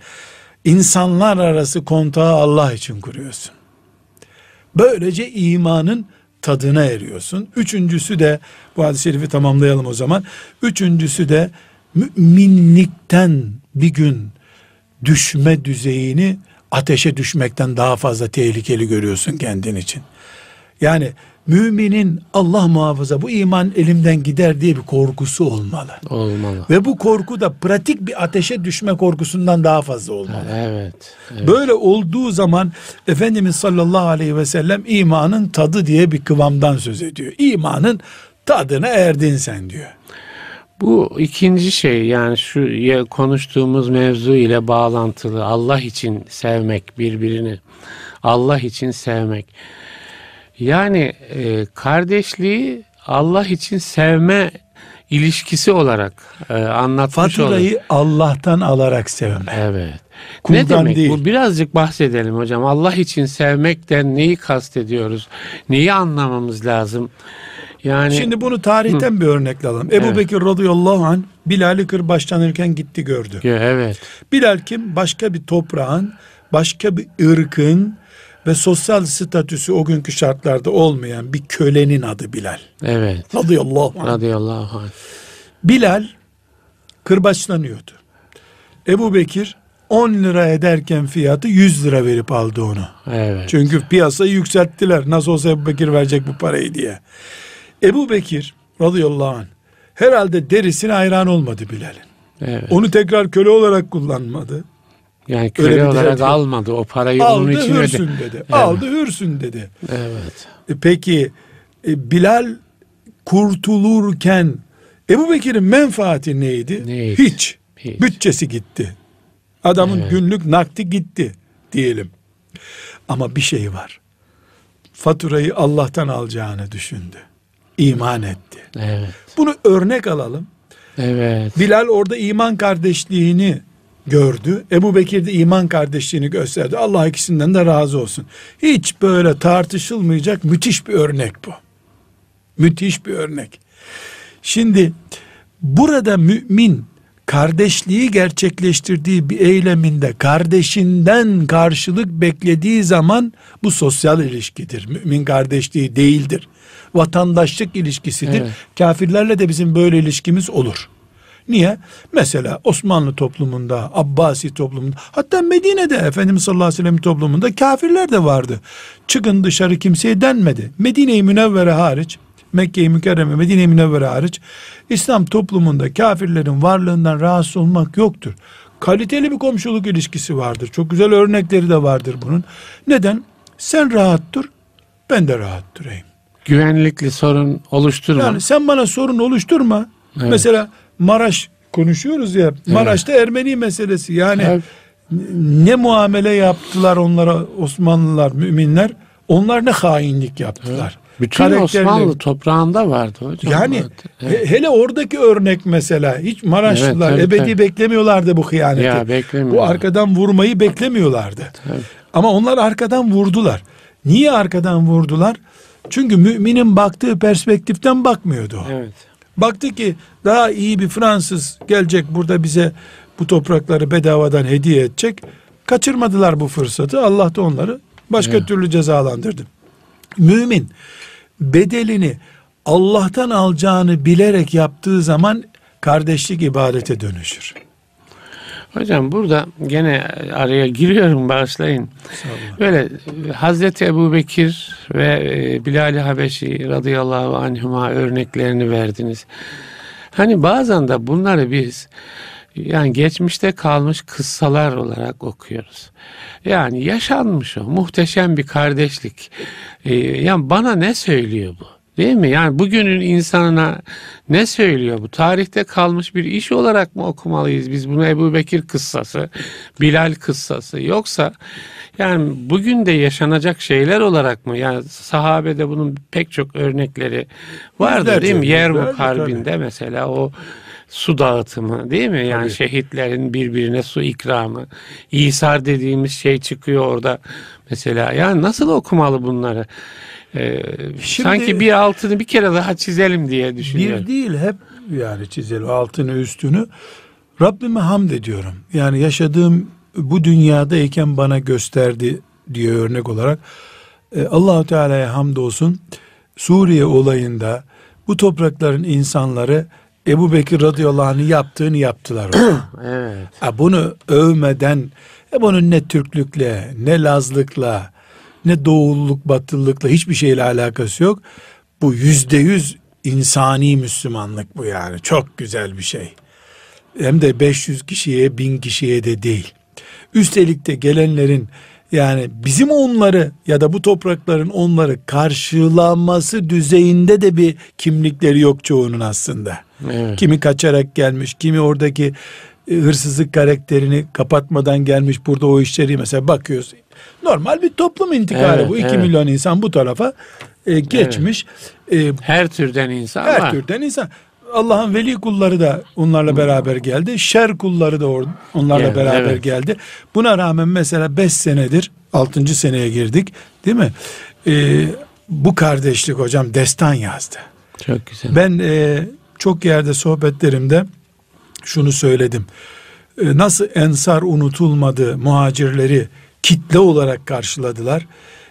İnsanlar arası kontağı Allah için kuruyorsun. Böylece imanın tadına eriyorsun. Üçüncüsü de bu hadis-i şerifi tamamlayalım o zaman. Üçüncüsü de müminlikten bir gün düşme düzeyini ateşe düşmekten daha fazla tehlikeli görüyorsun kendin için. Yani müminin Allah muhafaza bu iman elimden gider diye bir korkusu olmalı. Olmalı. Ve bu korku da pratik bir ateşe düşme korkusundan daha fazla olmalı. Evet. evet. Böyle olduğu zaman Efendimiz sallallahu aleyhi ve sellem imanın tadı diye bir kıvamdan söz ediyor. İmanın tadına erdin sen diyor. Bu ikinci şey yani şu konuştuğumuz mevzu ile bağlantılı Allah için sevmek birbirini Allah için sevmek. Yani e, kardeşliği Allah için sevme ilişkisi olarak e, anlatmış. Faturayı Allah'tan alarak sevme. Evet. Kuldan ne demek değil. bu? Birazcık bahsedelim hocam. Allah için sevmekten neyi kastediyoruz? Neyi anlamamız lazım? Yani Şimdi bunu tarihten bir örnekle alalım. Ebu Evet. Bekir radıyallahu anh Bilal'i kırbaçlanırken gitti gördü. evet. Bilal kim? Başka bir toprağın, başka bir ırkın ve sosyal statüsü o günkü şartlarda olmayan bir kölenin adı Bilal. Evet. Radıyallahu anh. Radıyallahu anh. Bilal kırbaçlanıyordu. Ebu Bekir 10 lira ederken fiyatı 100 lira verip aldı onu. Evet. Çünkü piyasayı yükselttiler. Nasıl olsa Ebu Bekir verecek bu parayı diye. Ebu Bekir radıyallahu anh herhalde derisine hayran olmadı Bilal'in. Evet. Onu tekrar köle olarak kullanmadı. Yani köle olarak derdi. almadı. O parayı onun Aldı için hürsün öde. dedi. Evet. Aldı hürsün dedi. Evet. E Peki e, Bilal kurtulurken Ebu Bekir'in menfaati neydi? Neydi? Hiç. Hiç. Bütçesi gitti. Adamın Evet. günlük nakdi gitti diyelim. Ama bir şey var. Faturayı Allah'tan alacağını düşündü. İman etti. Evet. Bunu örnek alalım. Evet. Bilal orada iman kardeşliğini gördü. Ebu Bekir de iman kardeşliğini gösterdi. Allah ikisinden de razı olsun. Hiç böyle tartışılmayacak müthiş bir örnek bu. Müthiş bir örnek. Şimdi burada mümin kardeşliği gerçekleştirdiği bir eyleminde kardeşinden karşılık beklediği zaman bu sosyal ilişkidir. Mümin kardeşliği değildir. Vatandaşlık ilişkisidir. Evet. Kafirlerle de bizim böyle ilişkimiz olur. Niye? Mesela Osmanlı toplumunda, Abbasi toplumunda, hatta Medine'de Efendimiz sallallahu aleyhi ve sellem toplumunda kafirler de vardı. Çıkın dışarı kimseye denmedi. Medine-i Münevvere hariç, Mekke-i Mükerreme, Medine-i Münevvere hariç, İslam toplumunda kafirlerin varlığından rahatsız olmak yoktur. Kaliteli bir komşuluk ilişkisi vardır. Çok güzel örnekleri de vardır bunun. Neden? Sen rahat dur, ben de rahat durayım. Güvenlikli sorun oluşturma. Yani sen bana sorun oluşturma. Evet. Mesela Maraş konuşuyoruz ya. Maraş'ta Ermeni meselesi. Yani Evet. ne muamele yaptılar onlara Osmanlılar, müminler? Onlar ne hainlik yaptılar. Bütün Osmanlı toprağında vardı hocam. Yani Evet. he- hele oradaki örnek mesela hiç Maraşlılar Evet, tabii, ebedi tabii. beklemiyorlardı bu hıyaneti. Ya. Bu arkadan vurmayı beklemiyorlardı. Tabii. Ama onlar arkadan vurdular. Niye arkadan vurdular? Çünkü müminin baktığı perspektiften bakmıyordu o. Evet. Baktı ki daha iyi bir Fransız gelecek burada bize bu toprakları bedavadan hediye edecek. Kaçırmadılar bu fırsatı. Allah da onları başka Evet. türlü cezalandırdı. Mümin bedelini Allah'tan alacağını bilerek yaptığı zaman kardeşlik ibadete dönüşür. Hocam burada gene araya giriyorum bağışlayın. Böyle e, Hazreti Ebu Bekir ve e, Bilal-i Habeşi radıyallahu anhuma örneklerini verdiniz. Hani bazen de bunları biz yani geçmişte kalmış kıssalar olarak okuyoruz. Yani yaşanmış o muhteşem bir kardeşlik. Ee, yani bana ne söylüyor bu? Değil mi? Yani bugünün insanına ne söylüyor bu? Tarihte kalmış bir iş olarak mı okumalıyız biz bunu Ebu Bekir kıssası, Bilal kıssası yoksa yani bugün de yaşanacak şeyler olarak mı? Yani sahabede bunun pek çok örnekleri vardı Yüzlerce değil mi? Yermuk Harbi'nde mesela o su dağıtımı değil mi? Yani Tabii. şehitlerin birbirine su ikramı. İsar dediğimiz şey çıkıyor orada mesela. Yani nasıl okumalı bunları? Ee, Şimdi- sanki bir altını bir kere daha çizelim diye düşünüyorum. Bir değil hep yani çizelim altını üstünü. Rabbime hamd ediyorum. Yani yaşadığım bu dünyadayken bana gösterdi diye örnek olarak e, Allahu Teala'ya hamdolsun. Suriye olayında bu toprakların insanları Ebu Bekir radıyallahu anh'ın yaptığını yaptılar. Evet. Ha, bunu övmeden e bunun ne Türklükle ne Lazlıkla ne doğulluk batılılıkla hiçbir şeyle alakası yok. Bu yüzde yüz insani Müslümanlık bu yani. Çok güzel bir şey. Hem de 500 kişiye bin kişiye de değil. Üstelik de gelenlerin yani bizim onları ya da bu toprakların onları karşılaması düzeyinde de bir kimlikleri yok çoğunun aslında. Evet. Kimi kaçarak gelmiş, kimi oradaki e, hırsızlık karakterini kapatmadan gelmiş burada o işleri mesela bakıyoruz. Normal bir toplum intikali Evet, bu. 2 evet. milyon insan bu tarafa e, geçmiş. E, Her türden insan her var. türden insan. Allah'ın veli kulları da onlarla beraber geldi. Şer kulları da or- onlarla Geldi, beraber evet. geldi. Buna rağmen mesela 5 senedir 6. seneye girdik değil mi? E, bu kardeşlik hocam destan yazdı. Çok güzel. Ben e, çok yerde sohbetlerimde şunu söyledim. E, nasıl ensar unutulmadı, muhacirleri kitle olarak karşıladılar.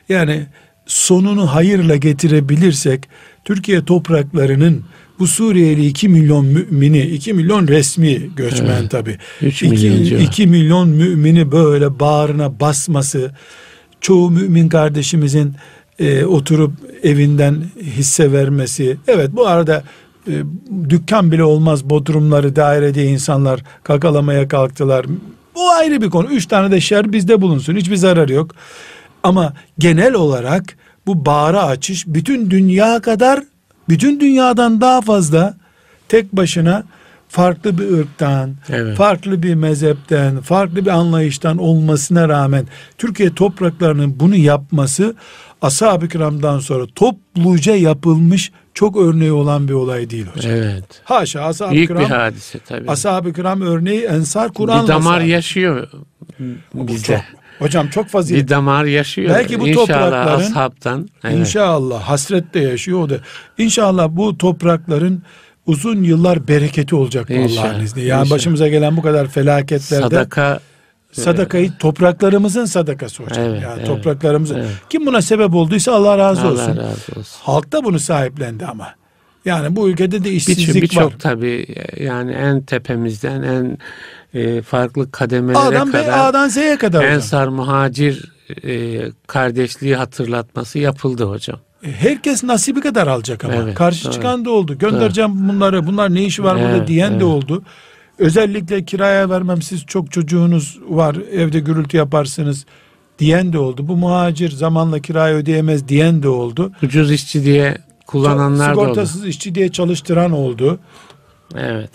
Yani sonunu hayırla getirebilirsek Türkiye topraklarının bu Suriyeli 2 milyon mümini, 2 milyon resmi göçmen Evet. tabi. Üç 2, milyon civarı. milyon mümini böyle bağrına basması, çoğu mümin kardeşimizin e, oturup evinden hisse vermesi. Evet bu arada e, dükkan bile olmaz bodrumları dairede insanlar kakalamaya kalktılar. Bu ayrı bir konu. Üç tane de şer bizde bulunsun. Hiçbir zararı yok. Ama genel olarak bu bağrı açış bütün dünya kadar bütün dünyadan daha fazla tek başına farklı bir ırktan, Evet. farklı bir mezhepten, farklı bir anlayıştan olmasına rağmen Türkiye topraklarının bunu yapması ashab-ı kiramdan sonra topluca yapılmış çok örneği olan bir olay değil hocam. Evet. Haşa ashab-ı Büyük bir kiram, hadise tabii. ashab-ı kiram örneği ensar Kur'an'la bir damar sabit. yaşıyor Bu bizde. çok- hocam çok fazilet. Bir damar yaşıyor. Belki bu İnşallah toprakların- ashabtan. Evet. İnşallah hasret de yaşıyor o da. İnşallah bu toprakların uzun yıllar bereketi olacak Allah'ın izniyle. Yani inşallah. başımıza gelen bu kadar felaketlerde Sadaka sadakayı topraklarımızın sadakası hocam. Evet, yani evet, topraklarımızın. evet. Kim buna sebep olduysa Allah razı Allah olsun. razı olsun. Halk da bunu sahiplendi ama. Yani bu ülkede de Birçok işsizlik birçok var. tabii yani en tepemizden en e, farklı kademelere A'dan, B, kadar A'dan Z'ye kadar hocam. Ensar muhacir e, kardeşliği hatırlatması yapıldı hocam. Herkes nasibi kadar alacak ama. Evet, Karşı doğru. çıkan da oldu. Göndereceğim bunları. Bunlar ne işi var burada Evet, diyen de evet. oldu. Özellikle kiraya vermem siz çok çocuğunuz var evde gürültü yaparsınız diyen de oldu. Bu muhacir zamanla kirayı ödeyemez diyen de oldu. Ucuz işçi diye kullananlar da oldu. Sigortasız işçi diye çalıştıran oldu. Evet.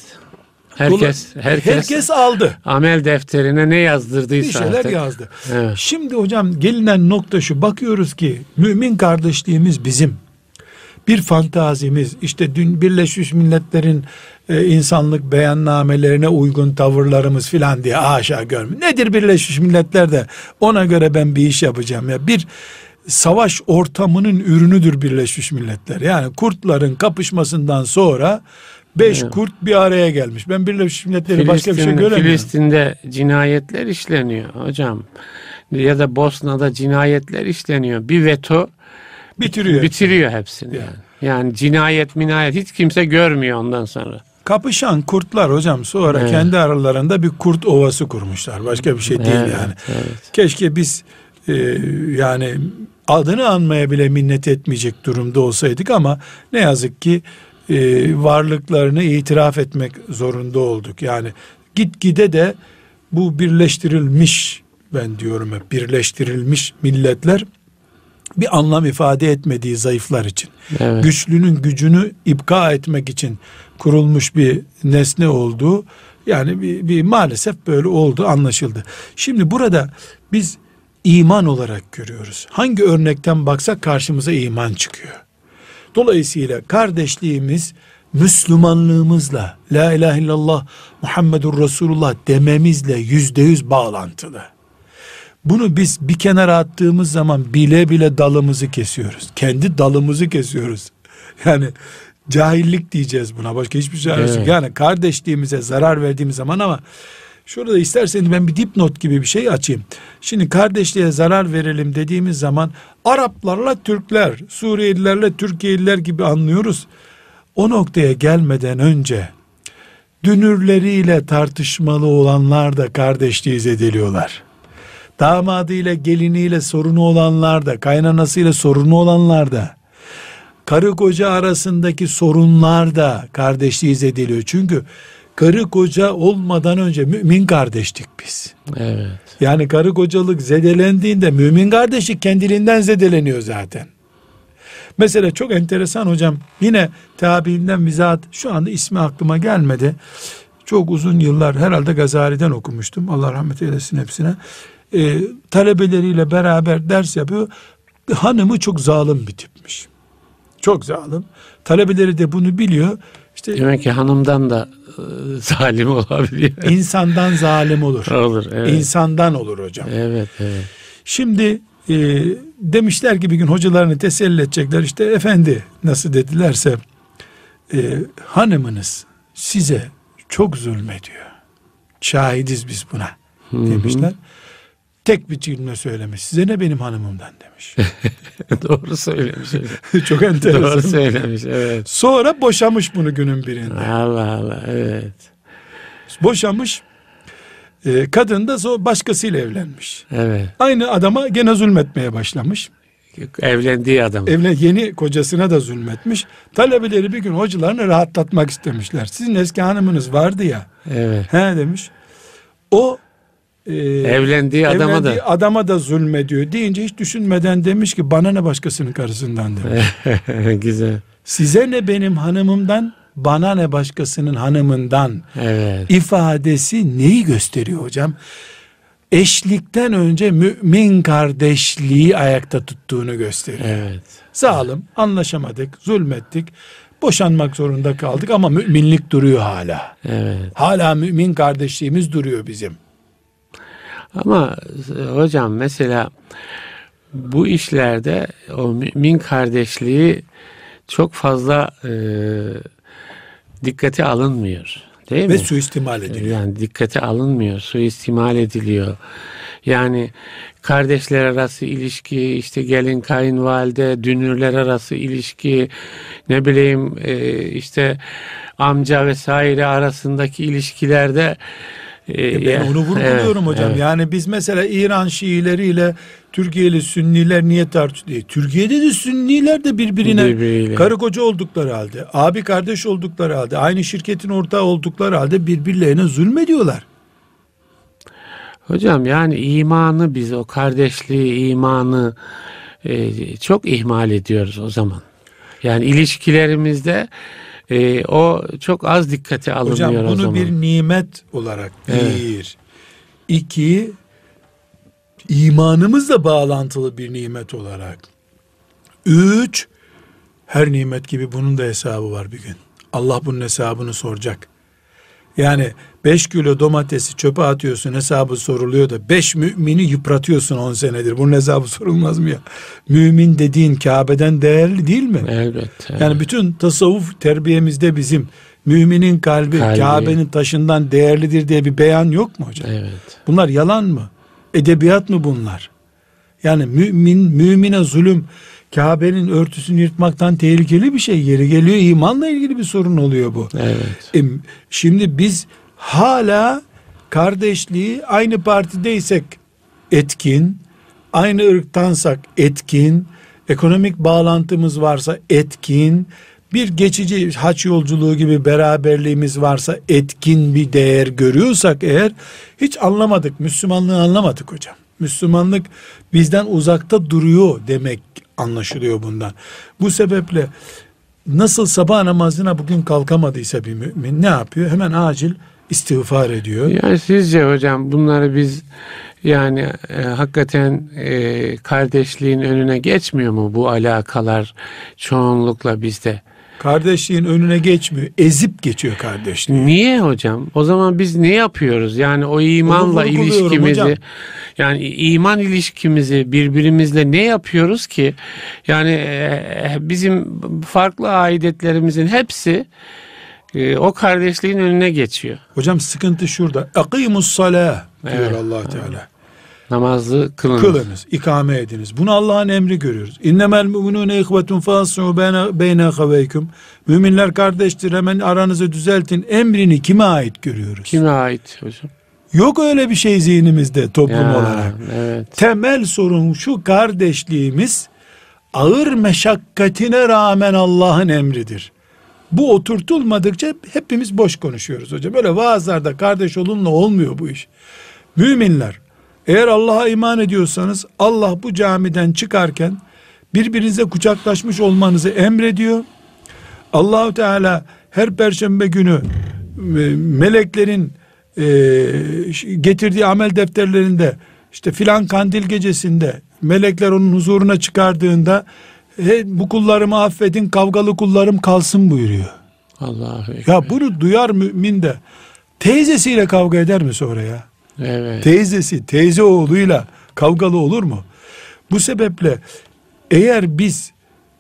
Herkes herkes, Herkes aldı. amel defterine ne Bir yazdırdıysa şeyler artık. yazdı. Evet. Şimdi hocam gelinen nokta şu. Bakıyoruz ki mümin kardeşliğimiz bizim. Bir fantazimiz işte dün Birleşmiş Milletler'in e, insanlık beyannamelerine uygun tavırlarımız filan diye aşağı görmüyor. Nedir Birleşmiş Milletler de ona göre ben bir iş yapacağım ya. Bir savaş ortamının ürünüdür Birleşmiş Milletler. Yani kurtların kapışmasından sonra beş Evet. kurt bir araya gelmiş. Ben Birleşmiş Milletler'i başka bir şey Filistin- göremiyorum. Filistin'de cinayetler işleniyor hocam. Ya da Bosna'da cinayetler işleniyor. Bir veto Bitiriyor. bitiriyor hepsini. Yani. Yani. cinayet minayet hiç kimse görmüyor ondan sonra. Kapışan kurtlar hocam sonra Evet. kendi aralarında bir kurt ovası kurmuşlar. Başka bir şey değil Evet, yani. evet. Keşke biz e, yani adını anmaya bile minnet etmeyecek durumda olsaydık ama ne yazık ki e, varlıklarını itiraf etmek zorunda olduk. Yani gitgide de bu birleştirilmiş ben diyorum hep birleştirilmiş milletler bir anlam ifade etmediği zayıflar için Evet. güçlünün gücünü ipka etmek için kurulmuş bir nesne olduğu yani bir, bir maalesef böyle oldu anlaşıldı. Şimdi burada biz iman olarak görüyoruz. Hangi örnekten baksak karşımıza iman çıkıyor. Dolayısıyla kardeşliğimiz Müslümanlığımızla La ilahe illallah Muhammedur Resulullah dememizle yüzde yüz bağlantılı. Bunu biz bir kenara attığımız zaman bile bile dalımızı kesiyoruz. Kendi dalımızı kesiyoruz. Yani cahillik diyeceğiz buna. Başka hiçbir şey yok. Evet. Yani kardeşliğimize zarar verdiğimiz zaman ama şurada isterseniz ben bir dipnot gibi bir şey açayım. Şimdi kardeşliğe zarar verelim dediğimiz zaman Araplarla Türkler, Suriyelilerle Türkiye'liler gibi anlıyoruz. O noktaya gelmeden önce dünürleriyle tartışmalı olanlar da kardeşliği zedeliyorlar. Damadıyla geliniyle sorunu olanlar da, kaynanasıyla sorunu olanlar da, karı koca arasındaki sorunlar da kardeşliği zedeliyor. Çünkü karı koca olmadan önce mümin kardeştik biz. Evet. Yani karı kocalık zedelendiğinde mümin kardeşlik kendiliğinden zedeleniyor zaten. Mesela çok enteresan hocam yine tabiinden bizzat şu anda ismi aklıma gelmedi. Çok uzun yıllar herhalde Gazali'den okumuştum. Allah rahmet eylesin hepsine. Ee, talebeleriyle beraber ders yapıyor. Hanımı çok zalim bir tipmiş. Çok zalim. Talebeleri de bunu biliyor. İşte Demek ki hanımdan da e, zalim olabiliyor. insandan zalim olur. Olur. Evet. İnsandan olur hocam. Evet, evet. Şimdi e, demişler ki bir gün hocalarını teselli edecekler. İşte efendi nasıl dedilerse e, hanımınız size çok zulmediyor. Şahidiz biz buna Hı hı. Tek bir cümle söylemiş. Size ne benim hanımımdan demiş. Doğru söylemiş. Çok enteresan. Doğru söylemiş evet. Sonra boşamış bunu günün birinde. Allah Allah evet. Boşamış. Ee, kadın da başkasıyla evlenmiş. Evet. Aynı adama gene zulmetmeye başlamış. Evlendiği adam. Evlen yeni kocasına da zulmetmiş. Talebeleri bir gün hocalarını rahatlatmak istemişler. Sizin eski hanımınız vardı ya. Evet. He demiş. O e, Evlendiği adama evlendiği da. adama da zulmediyor deyince hiç düşünmeden demiş ki bana ne başkasının karısından demiş. Güzel. Size ne benim hanımımdan bana ne başkasının hanımından Evet. ifadesi neyi gösteriyor hocam? Eşlikten önce mümin kardeşliği ayakta tuttuğunu gösteriyor. Evet. Zalim, anlaşamadık, zulmettik, boşanmak zorunda kaldık ama müminlik duruyor hala. Evet. Hala mümin kardeşliğimiz duruyor bizim. Ama e, hocam mesela bu işlerde o mümin kardeşliği çok fazla e, dikkate alınmıyor. Değil Ve mi? suistimal ediliyor. Yani dikkate alınmıyor, suistimal ediliyor. Yani kardeşler arası ilişki, işte gelin kayınvalide, dünürler arası ilişki, ne bileyim e, işte amca vesaire arasındaki ilişkilerde e, E ben ya- onu vurguluyorum evet, hocam. evet. Yani biz mesela İran Şiileriyle Türkiye'li Sünniler niye tartışıyor? Türkiye'de de Sünniler de birbirine Birbiriyle. karı koca oldukları halde, abi kardeş oldukları halde, aynı şirketin ortağı oldukları halde birbirlerine zulmediyorlar. Hocam yani imanı biz o kardeşliği imanı e, çok ihmal ediyoruz o zaman. Yani ilişkilerimizde e, o çok az dikkate alınıyor Hocam o bunu zaman. bir nimet olarak Evet. bir, iki, imanımızla bağlantılı bir nimet olarak. Üç, her nimet gibi bunun da hesabı var bir gün. Allah bunun hesabını soracak. Yani beş kilo domatesi çöpe atıyorsun hesabı soruluyor da beş mümini yıpratıyorsun on senedir. Bunun hesabı sorulmaz mı ya? Mümin dediğin Kabe'den değerli değil mi? Elbette. Yani bütün tasavvuf terbiyemizde bizim müminin kalbi, Kalbi. Kabe'nin taşından değerlidir diye bir beyan yok mu hocam? Evet. Bunlar yalan mı? Edebiyat mı bunlar? Yani mümin mümine zulüm Kabe'nin örtüsünü yırtmaktan tehlikeli bir şey. Yeri geliyor imanla ilgili bir sorun oluyor bu. Evet. E, şimdi biz hala kardeşliği aynı partideysek etkin, aynı ırktansak etkin, ekonomik bağlantımız varsa etkin, bir geçici haç yolculuğu gibi beraberliğimiz varsa etkin bir değer görüyorsak eğer hiç anlamadık. Müslümanlığı anlamadık hocam. Müslümanlık bizden uzakta duruyor demek anlaşılıyor bundan. Bu sebeple nasıl sabah namazına bugün kalkamadıysa bir mümin ne yapıyor? Hemen acil istiğfar ediyor. Yani sizce hocam bunları biz yani e, hakikaten e, kardeşliğin önüne geçmiyor mu bu alakalar çoğunlukla bizde? Kardeşliğin önüne geçmiyor. Ezip geçiyor kardeşliği. Niye hocam? O zaman biz ne yapıyoruz? Yani o imanla ilişkimizi hocam. yani iman ilişkimizi birbirimizle ne yapıyoruz ki? Yani e, bizim farklı aidetlerimizin hepsi e, o kardeşliğin önüne geçiyor. Hocam sıkıntı şurada. Akimus salah diyor Evet. allah Teala. Namazı kılınız. Kılınız, ikame ediniz. Bunu Allah'ın emri görüyoruz. İnnemel müminune ihvetun beyne beyne haveyküm. Müminler kardeştir hemen aranızı düzeltin. Emrini kime ait görüyoruz? Kime ait hocam? Yok öyle bir şey zihnimizde toplum Ya, olarak. Evet. Temel sorun şu kardeşliğimiz ağır meşakkatine rağmen Allah'ın emridir. Bu oturtulmadıkça hepimiz boş konuşuyoruz hocam. Böyle vaazlarda kardeş olunla olmuyor bu iş. Müminler eğer Allah'a iman ediyorsanız Allah bu camiden çıkarken birbirinize kucaklaşmış olmanızı emrediyor. Allahu Teala her perşembe günü e, meleklerin e, getirdiği amel defterlerinde işte filan kandil gecesinde melekler onun huzuruna çıkardığında "He, bu kullarımı affedin kavgalı kullarım kalsın buyuruyor. Ekber. Ya bunu duyar mümin de teyzesiyle kavga eder mi sonra ya? Evet. Teyzesi teyze oğluyla kavgalı olur mu? Bu sebeple eğer biz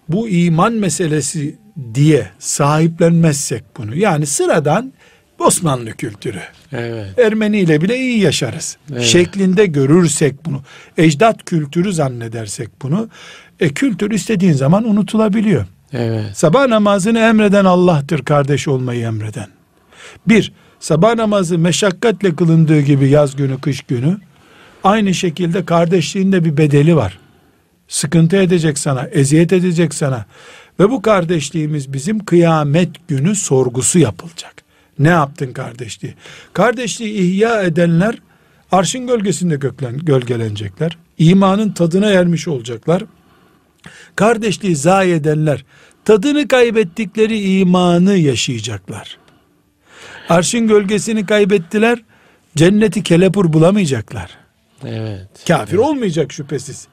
bu iman meselesi diye sahiplenmezsek bunu yani sıradan Osmanlı kültürü. Evet. Ermeni ile bile iyi yaşarız. Evet. Şeklinde görürsek bunu. Ecdat kültürü zannedersek bunu. E kültür istediğin zaman unutulabiliyor. Evet. Sabah namazını emreden Allah'tır kardeş olmayı emreden. Bir, sabah namazı meşakkatle kılındığı gibi yaz günü, kış günü, aynı şekilde kardeşliğinde bir bedeli var. Sıkıntı edecek sana, eziyet edecek sana. Ve bu kardeşliğimiz bizim kıyamet günü sorgusu yapılacak. Ne yaptın kardeşliği? Kardeşliği ihya edenler arşın gölgesinde göklen, gölgelenecekler. İmanın tadına ermiş olacaklar. Kardeşliği zayi edenler tadını kaybettikleri imanı yaşayacaklar. Arşın gölgesini kaybettiler. Cenneti kelepur bulamayacaklar. Evet. Kafir olmayacak şüphesiz.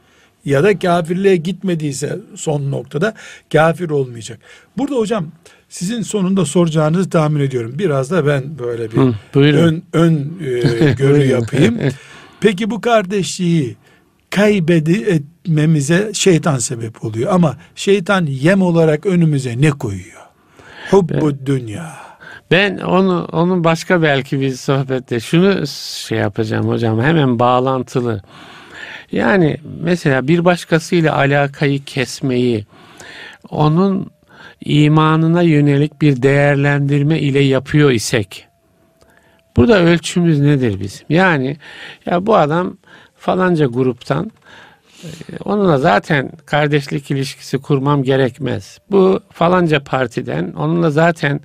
Ya da kafirliğe gitmediyse son noktada kafir olmayacak. Burada hocam sizin sonunda soracağınızı tahmin ediyorum. Biraz da ben böyle bir Hı, buyurun. ön, ön e, görü yapayım. Peki bu kardeşliği kaybedi etmemize şeytan sebep oluyor. Ama şeytan yem olarak önümüze ne koyuyor? Hubbu dünya. Ben onu onun başka belki bir sohbette şunu şey yapacağım hocam hemen bağlantılı. Yani mesela bir başkasıyla alakayı kesmeyi onun imanına yönelik bir değerlendirme ile yapıyor isek burada ölçümüz nedir bizim? Yani ya bu adam falanca gruptan onunla zaten kardeşlik ilişkisi kurmam gerekmez. Bu falanca partiden onunla zaten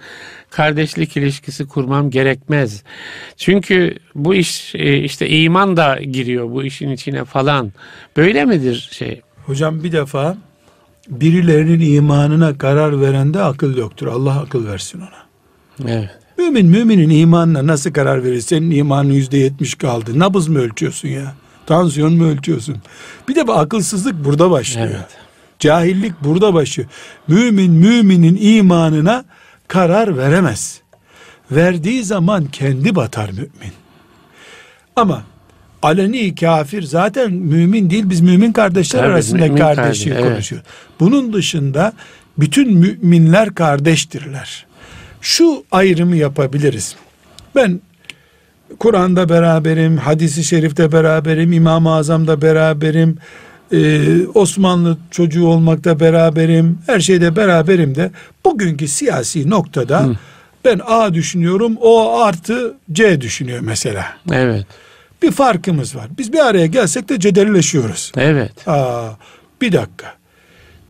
kardeşlik ilişkisi kurmam gerekmez. Çünkü bu iş e, işte iman da giriyor bu işin içine falan. Böyle midir şey? Hocam bir defa birilerinin imanına karar verende akıl yoktur. Allah akıl versin ona. Evet. Mümin müminin imanına nasıl karar verir? Senin imanın yüzde yetmiş kaldı. Nabız mı ölçüyorsun ya? Tansiyon mu ölçüyorsun? Bir de bu akılsızlık burada başlıyor. Evet. Cahillik burada başlıyor. Mümin müminin imanına karar veremez. Verdiği zaman kendi batar mümin. Ama aleni kafir zaten mümin değil. Biz mümin kardeşler Tabii, arasında mümin kardeşliği kardeş, evet. konuşuyor. Bunun dışında bütün müminler kardeştirler. Şu ayrımı yapabiliriz. Ben Kur'an'da beraberim, hadisi şerifte beraberim, İmam-ı Azam'da beraberim, ee, Osmanlı çocuğu olmakta beraberim, her şeyde beraberim de bugünkü siyasi noktada ben A düşünüyorum, o artı C düşünüyor mesela. Evet. Bir farkımız var. Biz bir araya gelsek de cedelleşiyoruz. Evet. Aa, bir dakika.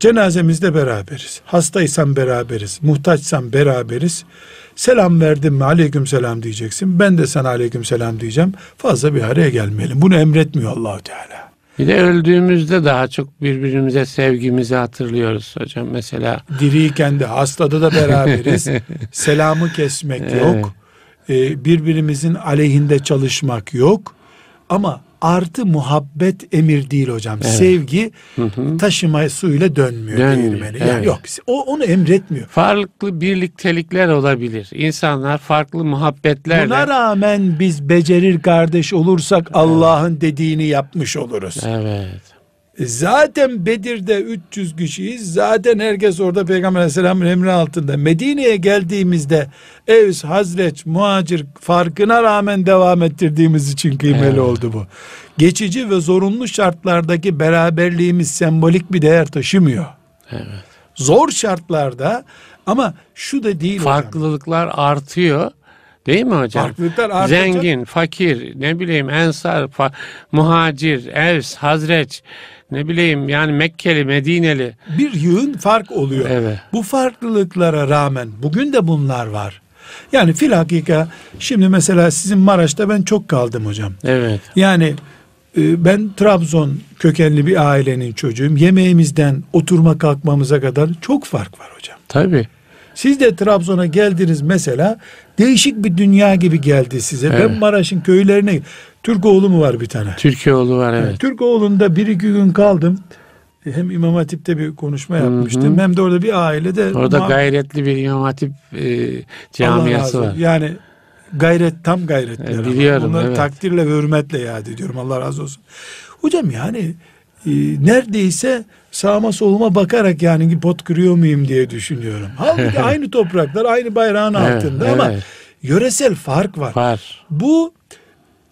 Cenazemizde beraberiz. Hastaysam beraberiz. Muhtaçsam beraberiz. Selam verdim mi aleyküm selam diyeceksin. Ben de sana aleyküm selam diyeceğim. Fazla bir araya gelmeyelim. Bunu emretmiyor Allahu Teala. Bir de öldüğümüzde daha çok birbirimize sevgimizi hatırlıyoruz hocam. Mesela Diriyken de hastada da beraberiz. Selamı kesmek Evet. yok. Ee, birbirimizin aleyhinde çalışmak yok. Ama artı muhabbet emir değil hocam. Evet. Sevgi taşıma suyla dönmüyor, Dönmüyor. Yani evet. yok o onu emretmiyor. farklı birliktelikler olabilir. İnsanlar farklı muhabbetlerle Buna rağmen biz becerir kardeş olursak Allah'ın dediğini yapmış oluruz. Evet. Zaten Bedir'de 300 kişiyiz. Zaten herkes orada Peygamber Aleyhisselam'ın emri altında. Medine'ye geldiğimizde Evs, Hazreç, Muhacir farkına rağmen devam ettirdiğimiz için kıymeli Evet. oldu bu. Geçici ve zorunlu şartlardaki beraberliğimiz sembolik bir değer taşımıyor. Evet. Zor şartlarda ama şu da değil hocam. Farklılıklar artıyor. Değil mi hocam? Farklılıklar artacak. Zengin, fakir, ne bileyim ensar, fa- muhacir, evs, hazreç, ne bileyim yani Mekkeli, Medineli. bir yığın fark oluyor. Evet. Bu farklılıklara rağmen bugün de bunlar var. Yani fil hakika şimdi mesela sizin Maraş'ta ben çok kaldım hocam. Evet. Yani e, ben Trabzon kökenli bir ailenin çocuğuyum. Yemeğimizden oturma kalkmamıza kadar çok fark var hocam. Tabii. Siz de Trabzon'a geldiniz mesela değişik bir dünya gibi geldi size. Evet. Ben Maraş'ın köylerine Türkoğlu mu var bir tane? Türkiyeoğlu var evet. Türkoğlu'nda bir iki gün kaldım. Hem İmam Hatip'te bir konuşma yapmıştım hem de orada bir ailede Orada muhab- gayretli bir İmam Hatip e, camiası var. Yani gayret tam gayretler. Ama. biliyorum, Onları evet. takdirle ve hürmetle yad ediyorum. Allah razı olsun. Hocam yani e, neredeyse sağıma soluma bakarak yani pot kırıyor muyum diye düşünüyorum. Halbuki aynı topraklar aynı bayrağın Evet, altında ama evet. yöresel fark var. Var. Bu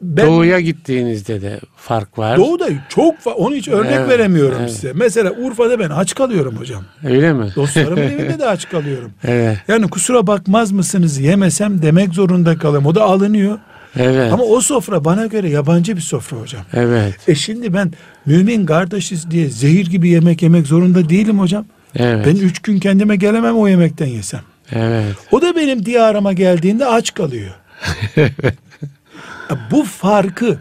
ben Doğuya gittiğinizde de fark var. Doğu'da çok fa- onu hiç örnek Evet, veremiyorum evet. size. Mesela Urfa'da ben aç kalıyorum hocam. Öyle mi? Dostlarımın evinde de aç kalıyorum. Evet. Yani kusura bakmaz mısınız yemesem demek zorunda kalıyorum. O da alınıyor. Evet. Ama o sofra bana göre yabancı bir sofra hocam. Evet. E şimdi ben mümin kardeşiz diye zehir gibi yemek yemek zorunda değilim hocam. Evet. Ben üç gün kendime gelemem o yemekten yesem. Evet. O da benim diyarıma geldiğinde aç kalıyor. Bu farkı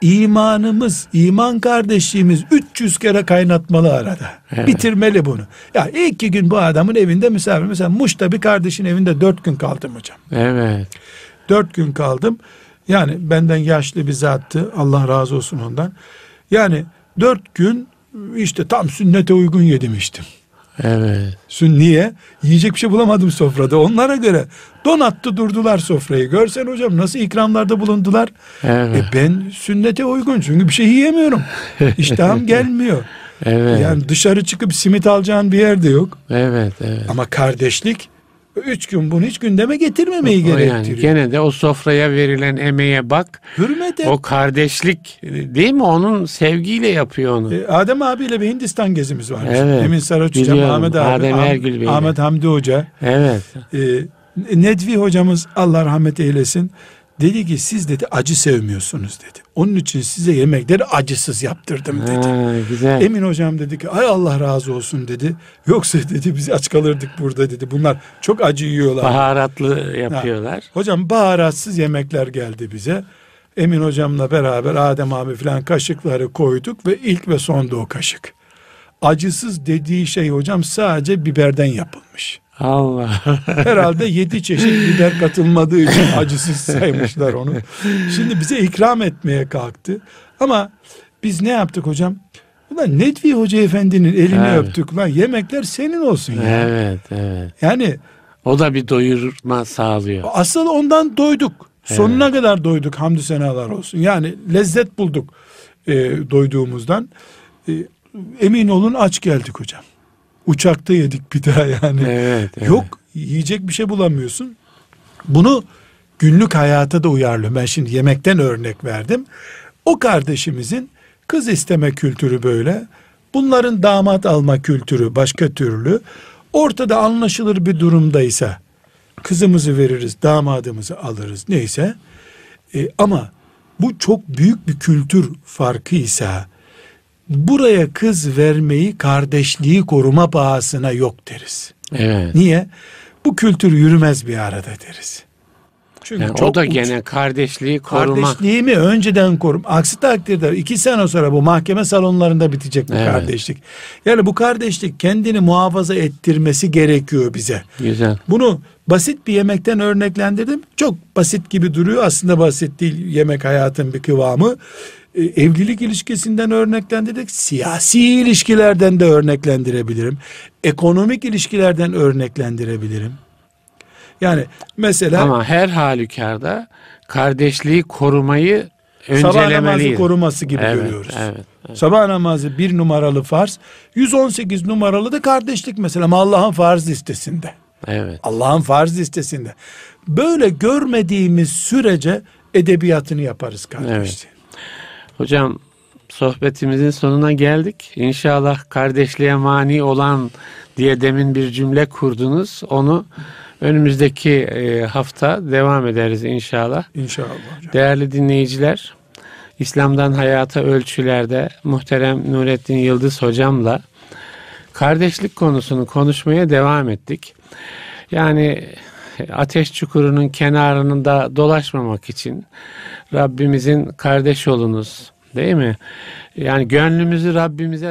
imanımız, iman kardeşliğimiz 300 kere kaynatmalı arada. Evet. Bitirmeli bunu. Ya iki gün bu adamın evinde misafir. Mesela Muş'ta bir kardeşin evinde dört gün kaldım hocam. Evet. Dört gün kaldım. Yani benden yaşlı bir zattı. Allah razı olsun ondan. Yani dört gün işte tam sünnete uygun yedim içtim. Evet. Sünniye yiyecek bir şey bulamadım sofrada. Onlara göre donattı durdular sofrayı. Görsen hocam nasıl ikramlarda bulundular. Evet. E ben sünnete uygun çünkü bir şey yiyemiyorum. İştahım gelmiyor. Evet. Yani dışarı çıkıp simit alacağın bir yerde yok. Evet. Evet. Ama kardeşlik üç gün bunu hiç gündeme getirmemeyi O yani gerektiriyor. gene de o sofraya verilen emeğe bak. Hürmet et. O kardeşlik değil mi? Onun sevgiyle yapıyor onu. E, Adem abiyle bir Hindistan gezimiz var. Evet, Emin Saraç Hoca, biliyorum. Ahmet abi, Adem Ergül Bey'le. Ahmet Hamdi Hoca. Evet. E, Nedvi hocamız Allah rahmet eylesin. Dedi ki siz dedi acı sevmiyorsunuz dedi. Onun için size yemekleri acısız yaptırdım dedi. Ha, güzel. Emin hocam dedi ki ay Allah razı olsun dedi. Yoksa dedi biz aç kalırdık burada dedi. Bunlar çok acı yiyorlar. Baharatlı yapıyorlar. Hocam baharatsız yemekler geldi bize. Emin hocamla beraber Adem abi falan kaşıkları koyduk ve ilk ve sonda o kaşık. Acısız dediği şey hocam sadece biberden yapılmış. Allah. Herhalde yedi çeşit biber katılmadığı için acısız saymışlar onu. Şimdi bize ikram etmeye kalktı. Ama biz ne yaptık hocam? Ulan Nedvi Hoca Efendi'nin elini Evet. öptük. Lan yemekler senin olsun ya. evet, evet. Yani O da bir doyurma sağlıyor. asıl ondan doyduk. Sonuna kadar doyduk hamdü senalar olsun. Yani lezzet bulduk e, doyduğumuzdan. E, emin olun aç geldik hocam. Uçakta yedik bir daha yani. Evet, evet. Yok yiyecek bir şey bulamıyorsun. Bunu günlük hayata da uyarlıyorum. Ben şimdi yemekten örnek verdim. O kardeşimizin kız isteme kültürü böyle. Bunların damat alma kültürü başka türlü. Ortada anlaşılır bir durumdaysa kızımızı veririz, damadımızı alırız neyse. E, ama bu çok büyük bir kültür farkıysa buraya kız vermeyi kardeşliği koruma pahasına yok deriz. Evet. Niye? Bu kültür yürümez bir arada deriz. Çünkü Yani çok o da uç- gene kardeşliği koruma. Kardeşliğimi önceden korum. Aksi takdirde iki sene sonra bu mahkeme salonlarında bitecek bu Evet. kardeşlik. Yani bu kardeşlik kendini muhafaza ettirmesi gerekiyor bize. Güzel. Bunu basit bir yemekten örneklendirdim. Çok basit gibi duruyor. Aslında basit değil yemek hayatın bir kıvamı. Ee, evlilik ilişkisinden örneklendirdik. Siyasi ilişkilerden de örneklendirebilirim. Ekonomik ilişkilerden örneklendirebilirim. Yani mesela Ama her halükarda kardeşliği korumayı sabah namazı koruması gibi evet, görüyoruz. Evet, evet. Sabah namazı bir numaralı farz, 118 numaralı da kardeşlik mesela Allah'ın farz listesinde. evet. Allah'ın farz listesinde. Böyle görmediğimiz sürece edebiyatını yaparız kardeşliğin. Hocam sohbetimizin sonuna geldik. İnşallah kardeşliğe mani olan diye demin bir cümle kurdunuz. Onu önümüzdeki e, hafta devam ederiz inşallah. İnşallah hocam. Değerli dinleyiciler, İslam'dan Hayata Ölçülerde muhterem Nurettin Yıldız hocamla kardeşlik konusunu konuşmaya devam ettik. Yani ateş çukurunun kenarında dolaşmamak için Rabbimizin kardeş olunuz değil mi? Yani gönlümüzü Rabbimize